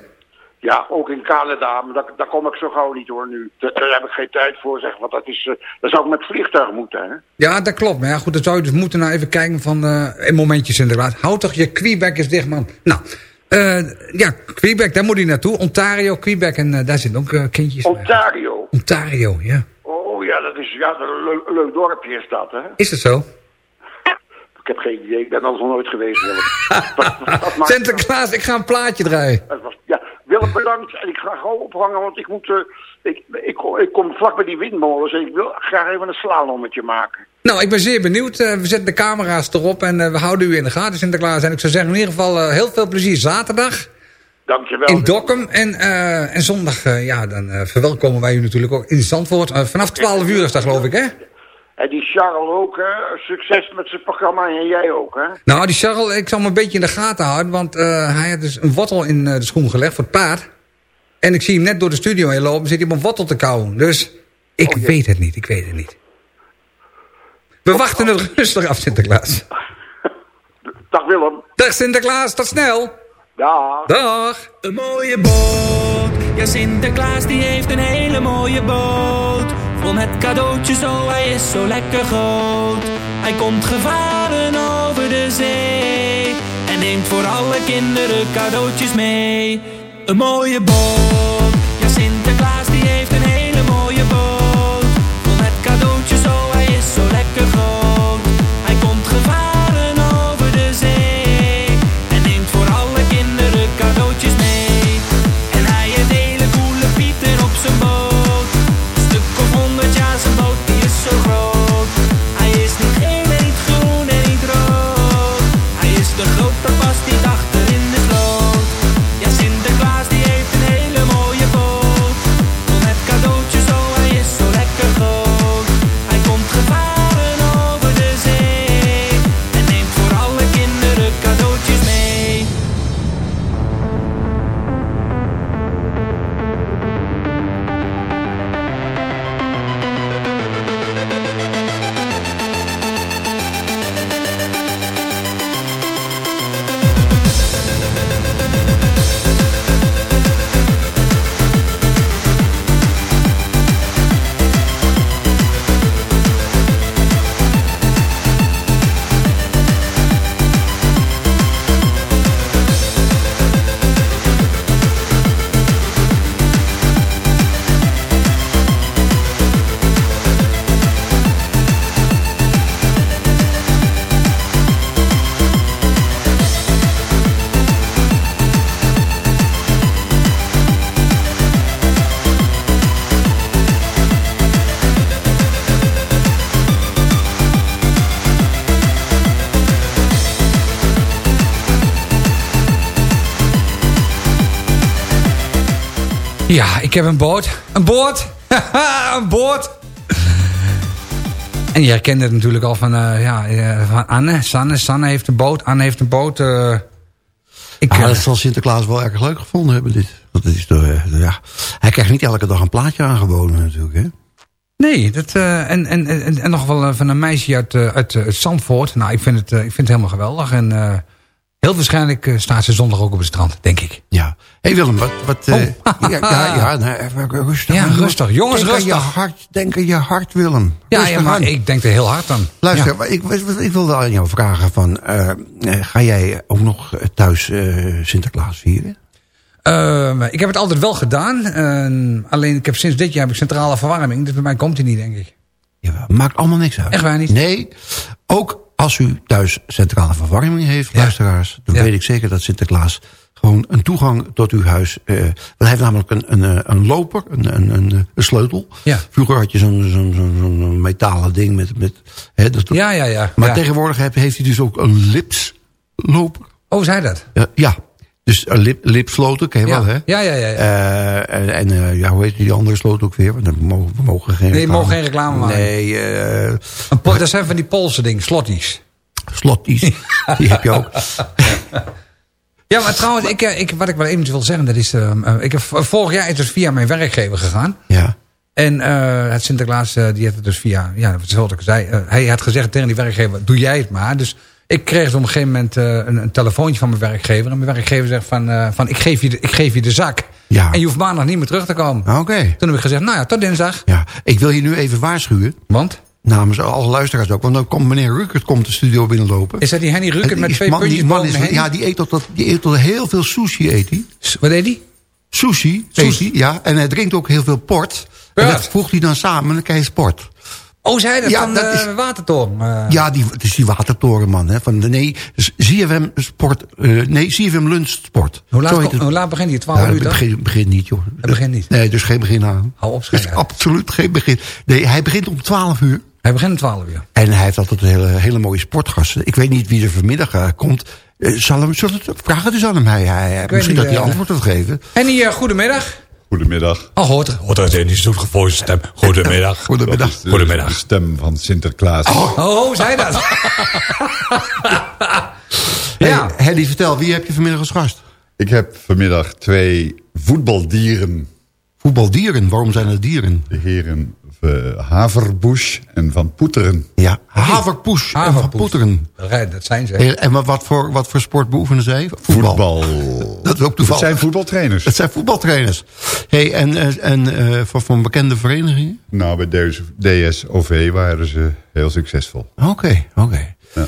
Speaker 11: Ja, ook in Canada, maar daar, daar kom ik zo gauw niet hoor nu. Daar, daar heb ik geen tijd voor, zeg, want dat, is, eh, dat zou ik met vliegtuig moeten, hè?
Speaker 5: Ja, dat klopt. Maar ja, goed, dan zou je dus moeten nou even kijken van... eh, een momentje, Sinterklaas. Houd toch je Quebec eens dicht, man. Nou, eh, ja, Quebec, daar moet hij naartoe. Ontario, Quebec, en daar zitten ook kindjes. bij.
Speaker 11: Ontario.
Speaker 5: Ontario, ja.
Speaker 11: Oh ja, dat is ja, een leuk, leuk dorpje is dat, hè?
Speaker 5: Is het zo? <laughs>
Speaker 11: Ik heb geen idee, ik ben er nog nooit geweest, <laughs> <laughs>
Speaker 5: Sinterklaas, ik ga een plaatje draaien.
Speaker 11: Ja, Bedankt. En ik ga gauw ophangen, want ik moet... eh, ik, ik, ik kom vlak bij die windmolens en ik wil graag even een slalommetje maken.
Speaker 5: Nou, ik ben zeer benieuwd. Eh, we zetten de camera's erop en eh, we houden u in de gaten, Sinterklaas. En ik zou zeggen, in ieder geval heel veel plezier zaterdag
Speaker 11: Dankjewel.
Speaker 5: in Dokkum. En, en zondag, ja, dan verwelkomen wij u natuurlijk ook in Zandvoort. Vanaf 12 uur is dat, geloof ik, hè?
Speaker 11: En die Charles ook, hè? Succes met zijn programma en jij ook, hè?
Speaker 5: Nou, die Charles, ik zal hem een beetje in de gaten houden. Want eh, hij had dus een wortel in eh, de schoen gelegd voor het paard. En ik zie hem net door de studio heen lopen. Zit hij op een wortel te kauwen. Dus ik weet het niet, ik weet het niet. We wachten het rustig af, Sinterklaas.
Speaker 11: Dag Willem.
Speaker 5: Dag Sinterklaas, tot snel.
Speaker 11: Dag.
Speaker 5: Dag.
Speaker 12: Een mooie boot, ja Sinterklaas die heeft een hele mooie boot. Vol met cadeautjes, oh hij is zo lekker groot. Hij komt gevaren over de zee. En neemt voor alle kinderen cadeautjes mee. Een mooie boot, ja Sinterklaas die heeft een hele mooie boot. Vol met cadeautjes, oh hij is zo lekker groot.
Speaker 5: Ik heb een boot. Een boot. <laughs> Een boot. En je herkent het natuurlijk al van, eh, ja, eh, van Anne. Sanne, Sanne heeft een boot. Anne heeft een boot. eh. ik,
Speaker 7: Ah, dat zal Sinterklaas wel erg leuk gevonden hebben, dit. Want het is toch, ja. Hij krijgt niet elke dag een plaatje aangeboden natuurlijk, hè?
Speaker 5: Nee, dat, en, en, en, en nog wel van een meisje uit, uit eh, Zandvoort. Nou, ik vind het, ik vind het helemaal geweldig. En heel waarschijnlijk eh, staat ze zondag ook op het strand, denk ik.
Speaker 7: Ja. Hé hey Willem, wat... wat eh,
Speaker 5: Oh.
Speaker 7: ja, ja, ja nee, even rustig.
Speaker 5: Ja, rustig. Jongens,
Speaker 7: denk Aan je
Speaker 5: rustig.
Speaker 7: hart, denk aan je hart, Willem.
Speaker 5: Ja,
Speaker 7: Rustig
Speaker 5: ja maar
Speaker 7: aan.
Speaker 5: ik denk er heel hard aan.
Speaker 7: Luister,
Speaker 5: Ja.
Speaker 7: ik, ik wilde aan jou vragen van... eh, eh, ga jij ook nog eh, thuis eh, Sinterklaas vieren?
Speaker 5: Eh, ik heb het altijd wel gedaan. Eh, alleen ik heb sinds dit jaar heb ik centrale verwarming. Dus bij mij komt hij niet, denk ik.
Speaker 7: Jawel, maakt allemaal niks uit.
Speaker 5: Echt waar niet?
Speaker 7: Nee, ook als u thuis centrale verwarming heeft,
Speaker 5: Ja.
Speaker 7: luisteraars... dan
Speaker 5: Ja.
Speaker 7: weet ik zeker dat Sinterklaas gewoon een toegang tot uw huis... eh want hij heeft namelijk een, een, eh, een loper, een, een, een, een sleutel.
Speaker 5: Ja.
Speaker 7: Vroeger had je zo'n zo'n zo'n metalen ding met... met hè, dat,
Speaker 5: Ja, ja, ja.
Speaker 7: Maar tegenwoordig heeft, heeft hij dus ook een lipsloper.
Speaker 5: Oh, zei dat?
Speaker 7: Ja, ja. Dus een lip, lipsloten, ken je
Speaker 5: Ja.
Speaker 7: hè?
Speaker 5: Ja, ja, ja. ja.
Speaker 7: Eh, en en eh, ja, hoe heet die andere sloot ook weer? Want we mogen, we mogen geen
Speaker 5: Nee, we mogen geen reclame maken.
Speaker 7: Nee, eh
Speaker 5: Een dat zijn van die Poolse dingen, slotties.
Speaker 7: slotties. <laughs> die heb je ook.
Speaker 5: Ja, maar trouwens, ik, eh, ik, wat ik wel even wil zeggen, dat is... eh, ik heb, vorig jaar is het dus via mijn werkgever gegaan.
Speaker 7: Ja.
Speaker 5: En eh, het Sinterklaas, eh, die heeft het dus via... Ja, zoals ik zei, eh, hij had gezegd tegen die werkgever, doe jij het maar. Dus ik kreeg op een gegeven moment eh, een, een telefoontje van mijn werkgever. En mijn werkgever zegt van, eh, van ik, geef je de, ik geef je de zak.
Speaker 7: Ja.
Speaker 5: En je hoeft maandag niet meer terug te komen.
Speaker 7: Oké.
Speaker 5: Toen heb ik gezegd, nou ja, tot dinsdag.
Speaker 7: Ja. Ik wil je nu even waarschuwen.
Speaker 5: Want?
Speaker 7: Namens alle luisteraars ook. Want dan komt meneer Rukert komt de studio binnenlopen.
Speaker 5: Is dat die Henny Ruckert
Speaker 7: En
Speaker 5: met twee
Speaker 7: man,
Speaker 5: puntjes
Speaker 7: die man is,
Speaker 5: Henny?
Speaker 7: Ja, die eet, tot, dat- die eet tot heel veel sushi, eet hij.
Speaker 5: Wat deed hij?
Speaker 7: Sushi, sushi, ja. En hij drinkt ook heel veel port. En
Speaker 5: Ja.
Speaker 7: dat voegt hij dan samen en dan krijg je sport.
Speaker 5: Oh, zei dat
Speaker 7: Ja,
Speaker 5: van
Speaker 7: dat
Speaker 5: de
Speaker 7: is-
Speaker 5: Watertoren? eh.
Speaker 7: Ja, die, het is die watertorenman. Hè, van de, nee, ZFM Sport. eh, nee, ZFM Lunch Sport.
Speaker 5: Hoe, laat, kom- hoe laat begint hij? 12
Speaker 7: Ja,
Speaker 5: uur
Speaker 7: het
Speaker 5: toch?
Speaker 7: begint begin niet, joh.
Speaker 5: Het begint niet.
Speaker 7: Nee, dus geen begin aan.
Speaker 5: Hou op, schijn.
Speaker 7: absoluut geen begin. Nee, hij begint om 12 uur.
Speaker 5: Hij begint om 12 uur.
Speaker 7: En hij heeft altijd hele, hele mooie sportgasten. Ik weet niet wie er vanmiddag eh, komt. Eh, zal hem, zullen we het vragen dus aan hem? Hij, hij, misschien
Speaker 5: niet,
Speaker 7: dat hij
Speaker 5: eh,
Speaker 7: antwoord wil geven.
Speaker 5: En die, eh, goedemiddag.
Speaker 13: Goedemiddag.
Speaker 5: Oh, hoort er.
Speaker 3: Hoort er niet zo'n gevoelige stem. Goedemiddag. <laughs>
Speaker 7: Goedemiddag.
Speaker 13: Dat is de-
Speaker 3: Goedemiddag.
Speaker 13: De stem van Sinterklaas.
Speaker 5: Oh, oh, zei dat. <laughs> ja.
Speaker 7: Hey, Henny, vertel, wie heb je vanmiddag als gast?
Speaker 13: Ik heb vanmiddag twee voetbaldieren.
Speaker 7: Voetbaldieren, waarom zijn het dieren?
Speaker 13: De heren eh, Haverbusch en Van Poeteren.
Speaker 7: Ja, Haverpoes en Van. Poeteren.
Speaker 5: Dat zijn ze.
Speaker 7: En wat, wat, voor, wat voor sport beoefenen zij? Voetbal.
Speaker 13: Voetbal.
Speaker 7: Dat is ook
Speaker 13: Het
Speaker 7: toevallig.
Speaker 13: zijn voetbaltrainers.
Speaker 7: Het zijn voetbaltrainers. Hey, en en, en eh, van, van bekende verenigingen?
Speaker 13: Nou, bij DS DSOV waren ze heel succesvol.
Speaker 7: Oké, oké.
Speaker 13: Ja.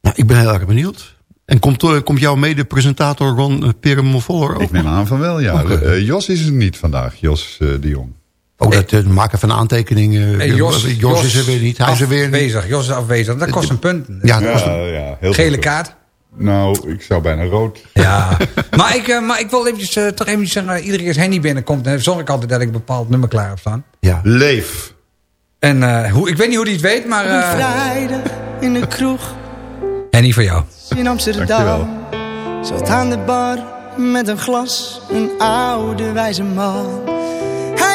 Speaker 7: Nou, ik ben heel erg benieuwd. En komt, eh, komt jouw mede-presentator Ron uh, Peremovoller ook?
Speaker 13: Ik neem aan van wel, ja. Eh, Jos is er niet vandaag, Jos eh, de Jong.
Speaker 7: Oh, dat uh, maken van aantekeningen.
Speaker 5: En Jos,
Speaker 7: Jos, is er weer niet. Hij is er weer niet.
Speaker 5: afwezig. Jos is afwezig. Dat kost een punt.
Speaker 7: Ja, dat
Speaker 13: Ja,
Speaker 7: was-
Speaker 13: ja, heel
Speaker 5: Gele kaart.
Speaker 13: Nou, ik zou bijna rood.
Speaker 5: Ja. <laughs> maar, ik, eh, maar ik wil eventjes, eh, toch even zeggen, iedere keer als Henny binnenkomt, dan zorg ik altijd dat ik een bepaald nummer klaar heb staan.
Speaker 7: ja.
Speaker 13: Leef.
Speaker 5: En eh, hoe, ik weet niet hoe hij het weet, maar eh
Speaker 14: Vrijdag in de kroeg
Speaker 5: Henny voor jou.
Speaker 14: in Amsterdam.
Speaker 13: Dankjewel.
Speaker 14: Zat aan de bar met een glas, een oude wijze man.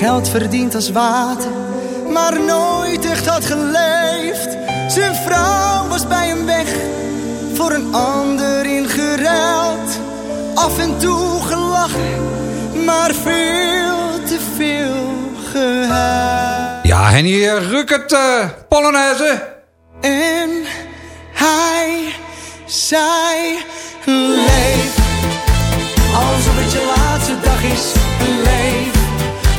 Speaker 14: Geld verdiend als water, maar nooit echt had geleefd. Zijn vrouw was bij hem weg, voor een ander ingeruild. Af en toe gelachen, maar veel te veel gehuild.
Speaker 5: Ja, Henny uh, Ruckert, uh, Polonaise.
Speaker 14: En hij zei, leef Alsof het je laatste dag is, leef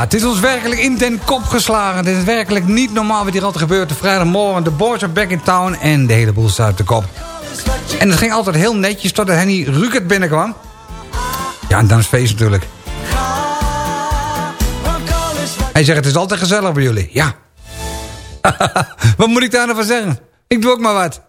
Speaker 14: Het is
Speaker 5: ons werkelijk in den kop geslagen. Het is werkelijk niet normaal wat hier altijd gebeurt. De vrijdagmorgen, de boys are back in town en de hele boel staat op de kop. En het ging altijd heel netjes totdat Henny Rukert binnenkwam. Ja, en dan is feest natuurlijk. Hij zegt, het is altijd gezellig bij jullie. Ja. <laughs> wat moet ik daar nou van zeggen? Ik doe ook maar wat.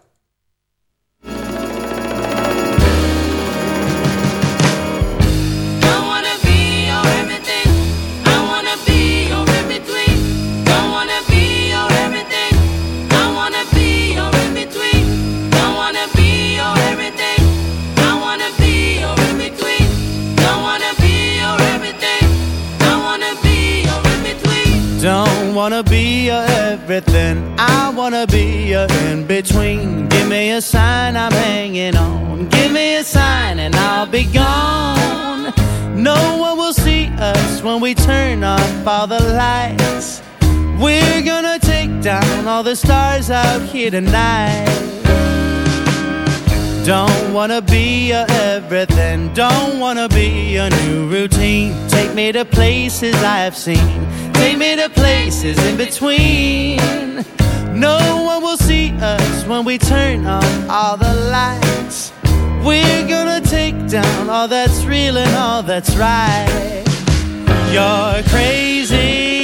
Speaker 12: Wanna be your
Speaker 14: everything. I wanna be your in between. Give me a sign, I'm hanging on. Give me a sign, and I'll be gone. No one will see us when we turn off all the lights. We're gonna take down all the stars out here tonight. Don't wanna be your everything. Don't wanna be your new routine. Take me to places I've seen. Take me to places in between. No one will see us when we turn on all the lights. We're gonna take down all that's real and all that's right. You're crazy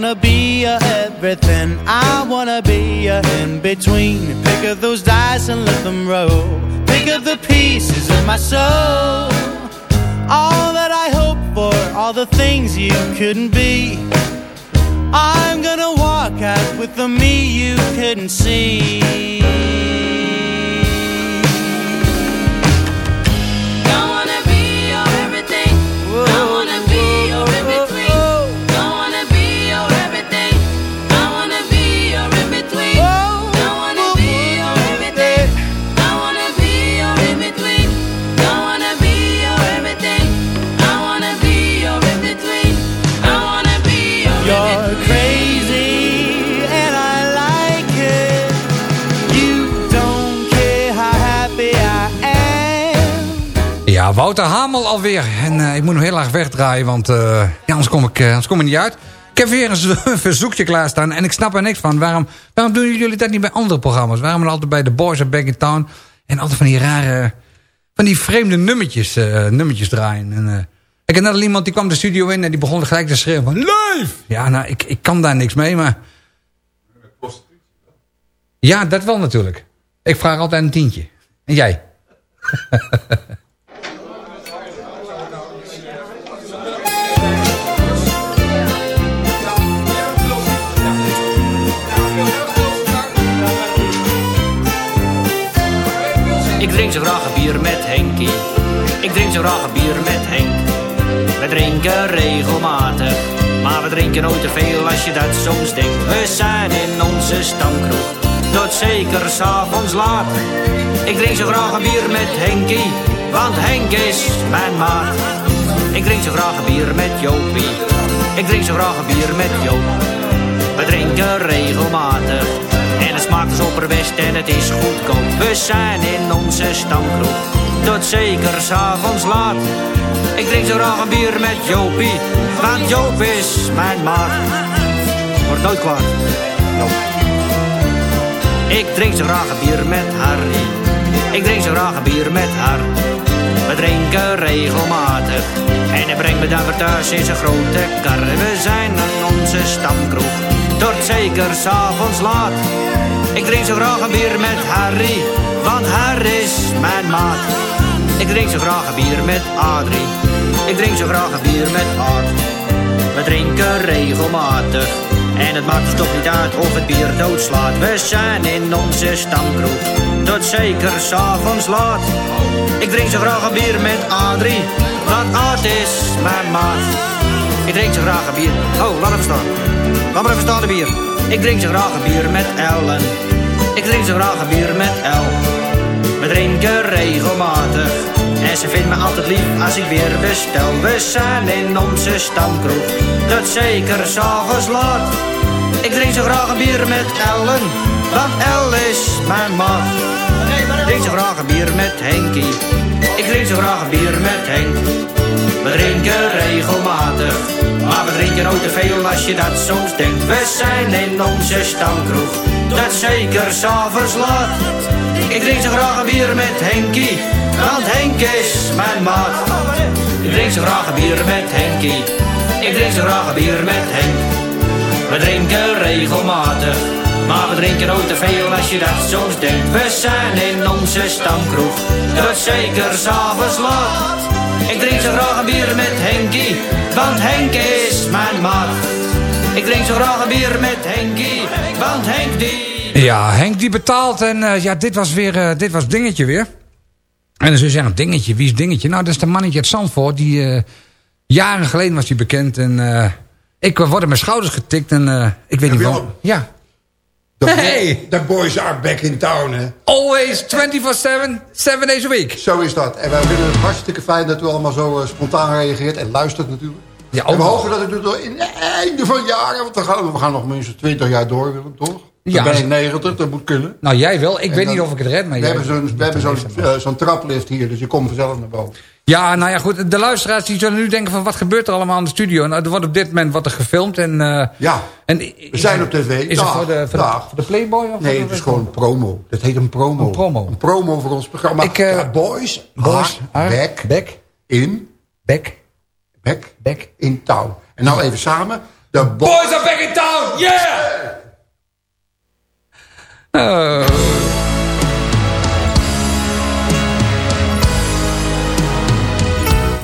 Speaker 14: wanna be your everything. I wanna be your in between. Pick up those dice and let them roll. Pick up the pieces of my soul. All that I hope for, all the things you couldn't be. I'm gonna walk out with the me you couldn't see.
Speaker 5: Wouter Hamel alweer. En eh, ik moet hem heel erg wegdraaien, want eh, anders, kom ik, eh, anders kom ik niet uit. Ik heb weer een <laughs> verzoekje klaarstaan en ik snap er niks van. Waarom, waarom doen jullie dat niet bij andere programma's? Waarom altijd bij The Boys of Back in Town? En altijd van die rare, van die vreemde nummertjes, nummertjes draaien. En, ik heb net al iemand die kwam de studio in en die begon gelijk te schreeuwen van... Live! Ja, nou, ik, ik kan daar niks mee, maar... Ja, dat wel natuurlijk. Ik vraag altijd een tientje. En jij? <laughs>
Speaker 15: Ik drink zo graag een bier met Henkie. Ik drink zo graag een bier met Henk. We drinken regelmatig, maar we drinken nooit te veel als je dat soms denkt. We zijn in onze stamkroeg, tot zeker s'avonds laat. Ik drink zo graag een bier met Henkie, want Henk is mijn maat. Ik drink zo graag een bier met Jopie. Ik drink zo graag een bier met Joop. We drinken regelmatig. En het smaakt als opperwest en het is goedkoop. We zijn in onze stamkroeg. Tot zeker s'avonds laat. Ik drink zo graag bier met Jopie. Want Joop is mijn maat. Wordt nooit kwaad. Ik drink zo graag een bier met Harry. Ik drink zo graag een bier met haar. We drinken regelmatig. En hij brengt me weer thuis in zijn grote kar. We zijn in onze stamkroeg. Tot zeker s'avonds laat. Ik drink zo graag een bier met Harry. Want Harry is mijn maat. Ik drink zo graag een bier met Adrie. Ik drink zo graag een bier met Art. We drinken regelmatig. En het maakt ons toch niet uit of het bier doodslaat. We zijn in onze stamkroeg. Tot zeker s'avonds laat. Ik drink zo graag een bier met Adrie. Want Art is mijn maat. Ik drink zo graag een bier. Oh, laat even staan. Laat maar even staan, de bier. Ik drink zo graag een bier met Ellen. Ik drink zo graag een bier met El. We drinken regelmatig. En ze vindt me altijd lief als ik weer bestel. We zijn in onze stamkroeg. Dat zeker s'avonds laat. Ik drink zo graag een bier met Ellen. Want El is mijn maat. Ik drink zo graag een bier met Henkie. Ik drink zo graag een bier met Henk. We drinken regelmatig. Maar we drinken nooit te veel als je dat soms denkt. We zijn in onze stamkroeg. Dat zeker s'avonds laat. Ik drink zo graag een bier met Henkie. Want Henk is mijn maat. Ik drink zo graag een bier met Henkie. Ik drink zo graag een bier met Henk. We drinken regelmatig. Maar we drinken nooit te veel als je dat soms denkt. We zijn in onze stamkroeg. Dat zeker s'avonds laat. Ik drink zo graag een bier met Henkie, want Henk is mijn maat. Ik drink zo graag een bier met Henkie, want Henk die...
Speaker 4: Ja, Henk die betaalt. En eh, ja, dit was weer, eh, dit was Dingetje weer. En dan je zeggen, Dingetje, wie is Dingetje? Nou, dat is de mannetje uit Zandvoort. Die, eh, jaren geleden was hij bekend. En eh, ik word op mijn schouders getikt. En eh, ik weet niet
Speaker 7: Willem.
Speaker 4: waarom. Ja.
Speaker 7: The,
Speaker 4: Hey!
Speaker 7: the boys are back in town, hè.
Speaker 4: Always 24-7, 7 days a week.
Speaker 7: Zo is dat. En wij vinden het hartstikke fijn dat u allemaal zo eh, spontaan reageert. En luistert natuurlijk.
Speaker 4: Ja,
Speaker 7: en we hopen dat het door in het einde van jaren... Want we gaan, we gaan nog minstens 20 jaar door, Willem, toch? Dan
Speaker 4: Ja,
Speaker 7: ben ik
Speaker 4: zo-
Speaker 7: 90, dat moet kunnen.
Speaker 4: Nou, jij wel. Ik
Speaker 7: En
Speaker 4: weet
Speaker 7: dan-
Speaker 4: niet of ik het red. Maar
Speaker 7: We hebben zo'n we hebben zo'n eh, zo'n traplift hier, dus je komt vanzelf naar boven.
Speaker 4: Ja, nou ja, goed. De luisteraars die zullen nu denken van... wat gebeurt er allemaal in de studio? Nou, er wordt op dit moment wat er gefilmd. En, eh,
Speaker 7: Ja,
Speaker 4: en,
Speaker 7: we zijn op tv.
Speaker 4: Is
Speaker 7: Dag,
Speaker 4: het voor de, voor, de,
Speaker 7: dag.
Speaker 4: voor de Playboy? Of
Speaker 7: Nee, het is gewoon een promo. Dat heet een promo.
Speaker 4: Een promo.
Speaker 7: Een promo voor ons programma.
Speaker 4: Ik, eh,
Speaker 7: Ja, boys,
Speaker 4: Boys
Speaker 7: back,
Speaker 4: back.
Speaker 7: in,
Speaker 4: Back.
Speaker 7: back,
Speaker 4: Back.
Speaker 7: in town. En nou even samen. De
Speaker 4: Boys are back in town! Yeah!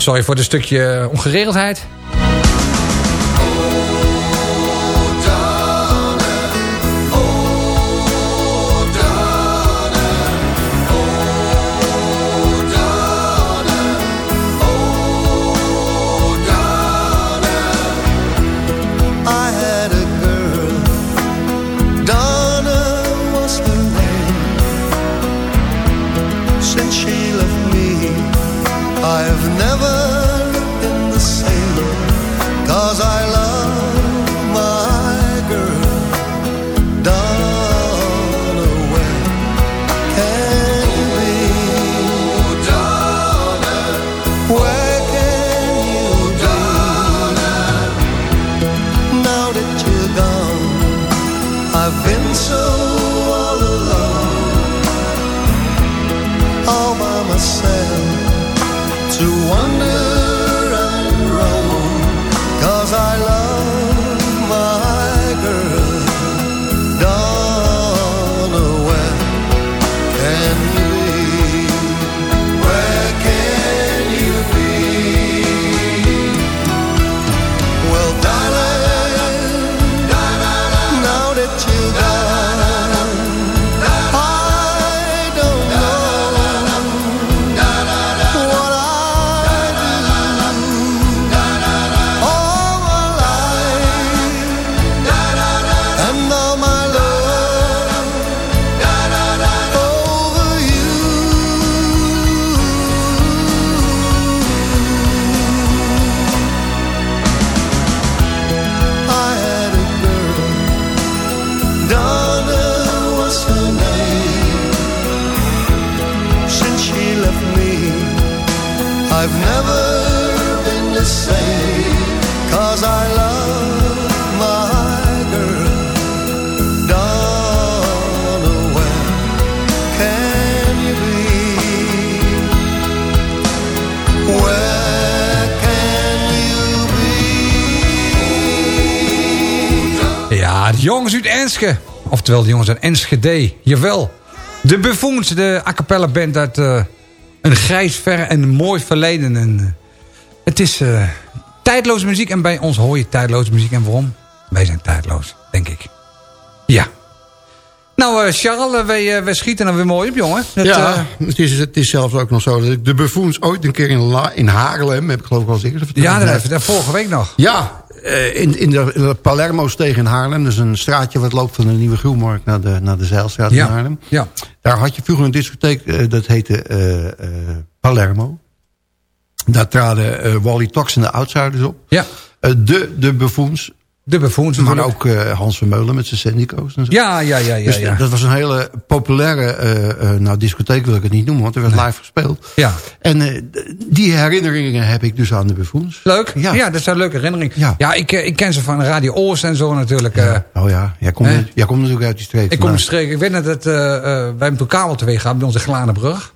Speaker 4: Sorry voor het stukje ongeregeldheid. Jongens uit Enske. Oftewel de jongens uit Enschede. Jawel. De Buffoons, de a cappella band uit eh, een grijs ver en mooi verleden. En, eh, het is eh, tijdloze muziek en bij ons hoor je tijdloze muziek. En waarom? Wij zijn tijdloos, denk ik. Ja. Nou, Charles, wij, wij schieten er weer mooi op, jongen.
Speaker 7: Ja, het, is, het is zelfs ook nog zo dat ik de Buffoons ooit een keer in, La, in Haarlem... heb ik geloof ik al eens eerder verteld.
Speaker 4: ja, dat vorige week nog.
Speaker 7: Ja, in, in de, in de Palermo-steeg in Haarlem. Is een straatje wat loopt van de Nieuwe Gruwmarkt naar de, naar de Zeilstraat
Speaker 4: Ja,
Speaker 7: in Haarlem.
Speaker 4: ja.
Speaker 7: Daar had je vroeger een discotheek, eh, dat heette eh, eh, Palermo. Daar traden eh, Wally Tox en de Outsiders op.
Speaker 4: Ja.
Speaker 7: Eh, de, de Buffoons.
Speaker 4: De Buffoons
Speaker 7: Maar ook eh, Hans Vermeulen met zijn syndico's en zo.
Speaker 4: Ja, ja, ja, ja.
Speaker 7: dus
Speaker 4: ja.
Speaker 7: dat was een hele populaire, eh, eh, nou discotheek wil ik het niet noemen, want er werd live gespeeld.
Speaker 4: Ja.
Speaker 7: En die herinneringen heb ik dus aan de Buffoons.
Speaker 4: Leuk. Ja.
Speaker 7: Ja.
Speaker 4: dat is een leuke herinnering.
Speaker 7: Ja.
Speaker 4: Ja, ik, ik ken ze van Radio Oors en zo natuurlijk. eh.
Speaker 7: Oh ja, jij komt, jij komt natuurlijk uit die streek.
Speaker 4: Ik kom de streek. Ik weet net dat wij toen kabel tv gehad bij onze Glanenbrug.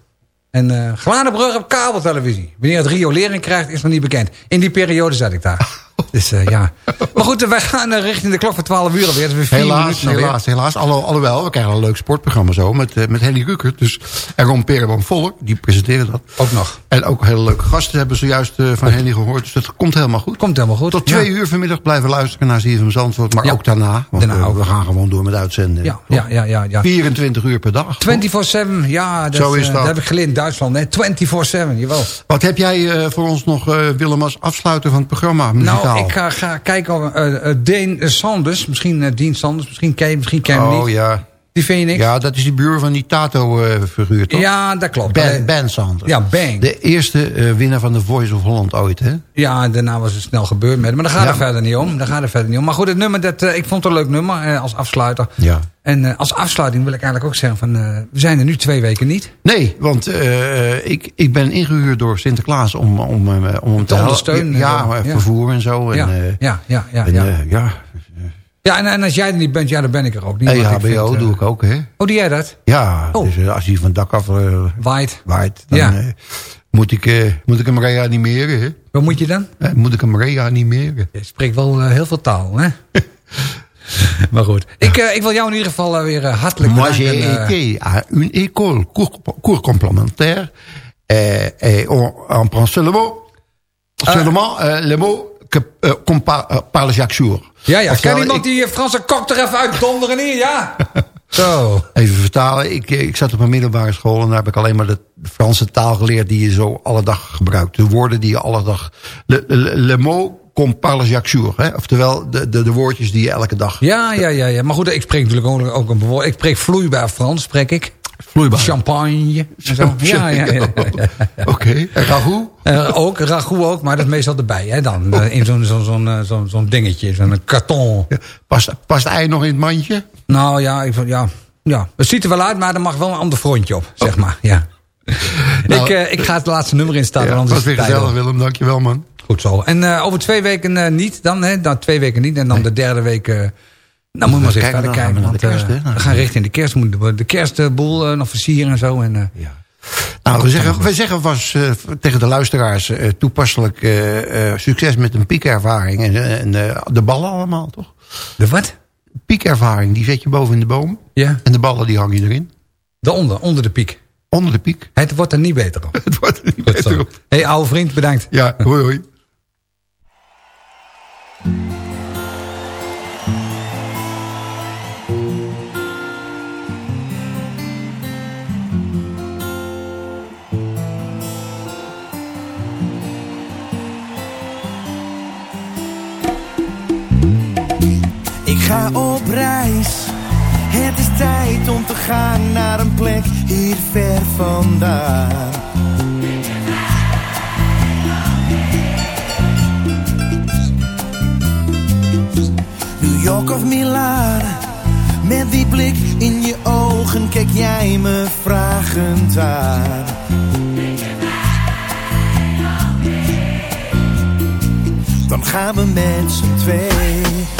Speaker 4: En eh Glanenbrug op kabeltelevisie. Wanneer het riolering krijgt, is nog niet bekend. In die periode zat ik daar.
Speaker 5: Dus eh, ja. Maar goed, wij gaan eh, richting de klok van 12 uur alweer. Dus
Speaker 7: Helaas,
Speaker 5: weer.
Speaker 7: helaas, helaas. Allo, alhoewel, we krijgen een leuk sportprogramma zo met, eh, met Henny Rukert. Dus, en Ron Pereman Volk, die presenteren dat.
Speaker 5: Ook nog.
Speaker 7: En ook hele leuke gasten hebben zojuist van Henny gehoord. Dus dat komt helemaal goed.
Speaker 5: Komt helemaal goed.
Speaker 7: Tot twee uur vanmiddag blijven luisteren naar ZFM Zandvoort. Maar ook daarna. Want
Speaker 5: Daarna ook.
Speaker 7: we gaan gewoon door met uitzenden.
Speaker 5: Ja, ja, ja, ja, ja.
Speaker 7: 24 uur per dag.
Speaker 5: 24-7, ja, dat,
Speaker 7: Zo is dat.
Speaker 5: dat heb ik geleerd in Duitsland. hè. 24-7, jawel.
Speaker 7: Wat heb jij voor ons nog, Willem, als afsluiter van het programma? Muzikaal?
Speaker 5: Ik ga, ga kijken of uh, uh, Deen Sanders, misschien Dean Sanders, misschien ken je, misschien ken je
Speaker 7: Oh
Speaker 5: niet.
Speaker 7: ja.
Speaker 5: Die niks?
Speaker 7: Ja, dat is die buur van die Tato-figuur, toch?
Speaker 5: Ja, dat klopt.
Speaker 7: Ben,
Speaker 5: Eh,
Speaker 7: ben Sanders.
Speaker 5: Ja, Bang.
Speaker 7: De eerste eh, winnaar van de Voice of Holland ooit, hè?
Speaker 5: Ja, daarna was het snel gebeurd met hem. Maar daar gaat
Speaker 7: Ja.
Speaker 5: het verder niet om. Daar gaat het verder niet om. Maar goed, het nummer, dat, eh, ik vond het een leuk nummer als afsluiter.
Speaker 7: Ja.
Speaker 5: En als afsluiting wil ik eigenlijk ook zeggen van... we zijn er nu twee weken niet.
Speaker 7: Nee, want ik, ik ben ingehuurd door Sinterklaas om, om, om hem te, helpen.
Speaker 5: ondersteunen en
Speaker 7: Ja, vervoer en zo. En,
Speaker 5: Ja, ja, ja, ja,
Speaker 7: en,
Speaker 5: ja.
Speaker 7: Ja.
Speaker 5: En, en als jij er niet bent, ja, dan ben ik er ook niet.
Speaker 7: EHBO
Speaker 5: vind, eh,
Speaker 7: doe ik ook, hè?
Speaker 5: Oh, doe jij dat?
Speaker 7: Ja, dus eh, als hij van dak af eh,
Speaker 5: Waait.
Speaker 7: waait, dan
Speaker 5: Ja.
Speaker 7: moet, ik, moet ik hem reanimeren, hè?
Speaker 5: Wat moet je dan?
Speaker 7: Moet ik hem reanimeren.
Speaker 5: Je spreekt wel heel veel taal, hè? <laughs> maar goed. Ik, ik wil jou in ieder geval weer hartelijk
Speaker 7: Moi, j'ai
Speaker 5: bedanken. eh,
Speaker 7: été à une école cours, cours complémentaire et, et on, on prend seulement,
Speaker 5: Ah.
Speaker 7: seulement euh, les qu'on par- euh, parle chaque jour.
Speaker 5: ja, ja.
Speaker 7: Oftewel,
Speaker 5: Kan iemand
Speaker 7: ik-
Speaker 5: die eh, Franse kok er even uitdonderen hier? Ja. <laughs> Zo.
Speaker 7: Even vertalen. Ik, eh, ik zat op een middelbare school en daar heb ik alleen maar de Franse taal geleerd die je zo alle dag gebruikt. De woorden die je alle dag... Le, le, le mot parle jour. Hè? Oftewel de, de, de woordjes die je elke dag...
Speaker 5: Ja, ja, ja, ja. Maar goed, ik spreek natuurlijk ook, ook een bewoord. Ik spreek vloeibaar Frans, spreek ik.
Speaker 7: Vloeibaar.
Speaker 5: Champagne. Zo. <laughs> Ja, ja, ja.
Speaker 7: Oké. En ragout?
Speaker 5: Eh, ook, ragout ook, maar dat is meestal erbij. Hè, dan, Eh, in zo'n zo'n zo'n eh, zo'n zo'n dingetje, zo'n karton.
Speaker 7: Past, past ei nog in het mandje?
Speaker 5: Nou ja, ik, vond- ja, ja, het ziet er wel uit, maar er mag wel een ander frontje op, zeg maar. Ja.
Speaker 7: Nou,
Speaker 5: ik, eh, ik ga het laatste nummer instarten.
Speaker 7: Ja,
Speaker 5: anders
Speaker 7: was weer gezellig,
Speaker 5: op.
Speaker 7: Willem. Dankjewel, man.
Speaker 5: Goed zo. En eh, over twee weken eh, niet dan, hè? Dan twee weken niet. En dan de derde week... eh nou, moet je maar eens
Speaker 7: kijken, de
Speaker 5: Want,
Speaker 7: kerst, hè?
Speaker 5: eh, we gaan richting de kerst. Moeten we de kerstboel eh, nog versieren en zo. En, eh,
Speaker 7: Nou, we zeggen, we zeggen was eh, tegen de luisteraars eh, toepasselijk eh, eh, succes met een piekervaring. En, en eh, de ballen allemaal, toch?
Speaker 5: De wat?
Speaker 7: Piekervaring, die zet je boven in de boom.
Speaker 5: Ja.
Speaker 7: En de ballen die hang je erin.
Speaker 5: Daaronder, onder de piek.
Speaker 7: Onder de piek.
Speaker 5: Het wordt er niet beter op. <laughs>
Speaker 7: Het wordt er niet
Speaker 5: Goed
Speaker 7: beter
Speaker 5: zo.
Speaker 7: op.
Speaker 5: hey, oude vriend, bedankt.
Speaker 7: Ja, hoi hoi.
Speaker 14: Ga op reis. Het is tijd om te gaan naar een plek hier ver vandaan. New York of Milaan. Met die blik in je ogen kijk jij me vragend aan. Dan gaan we met z'n twee.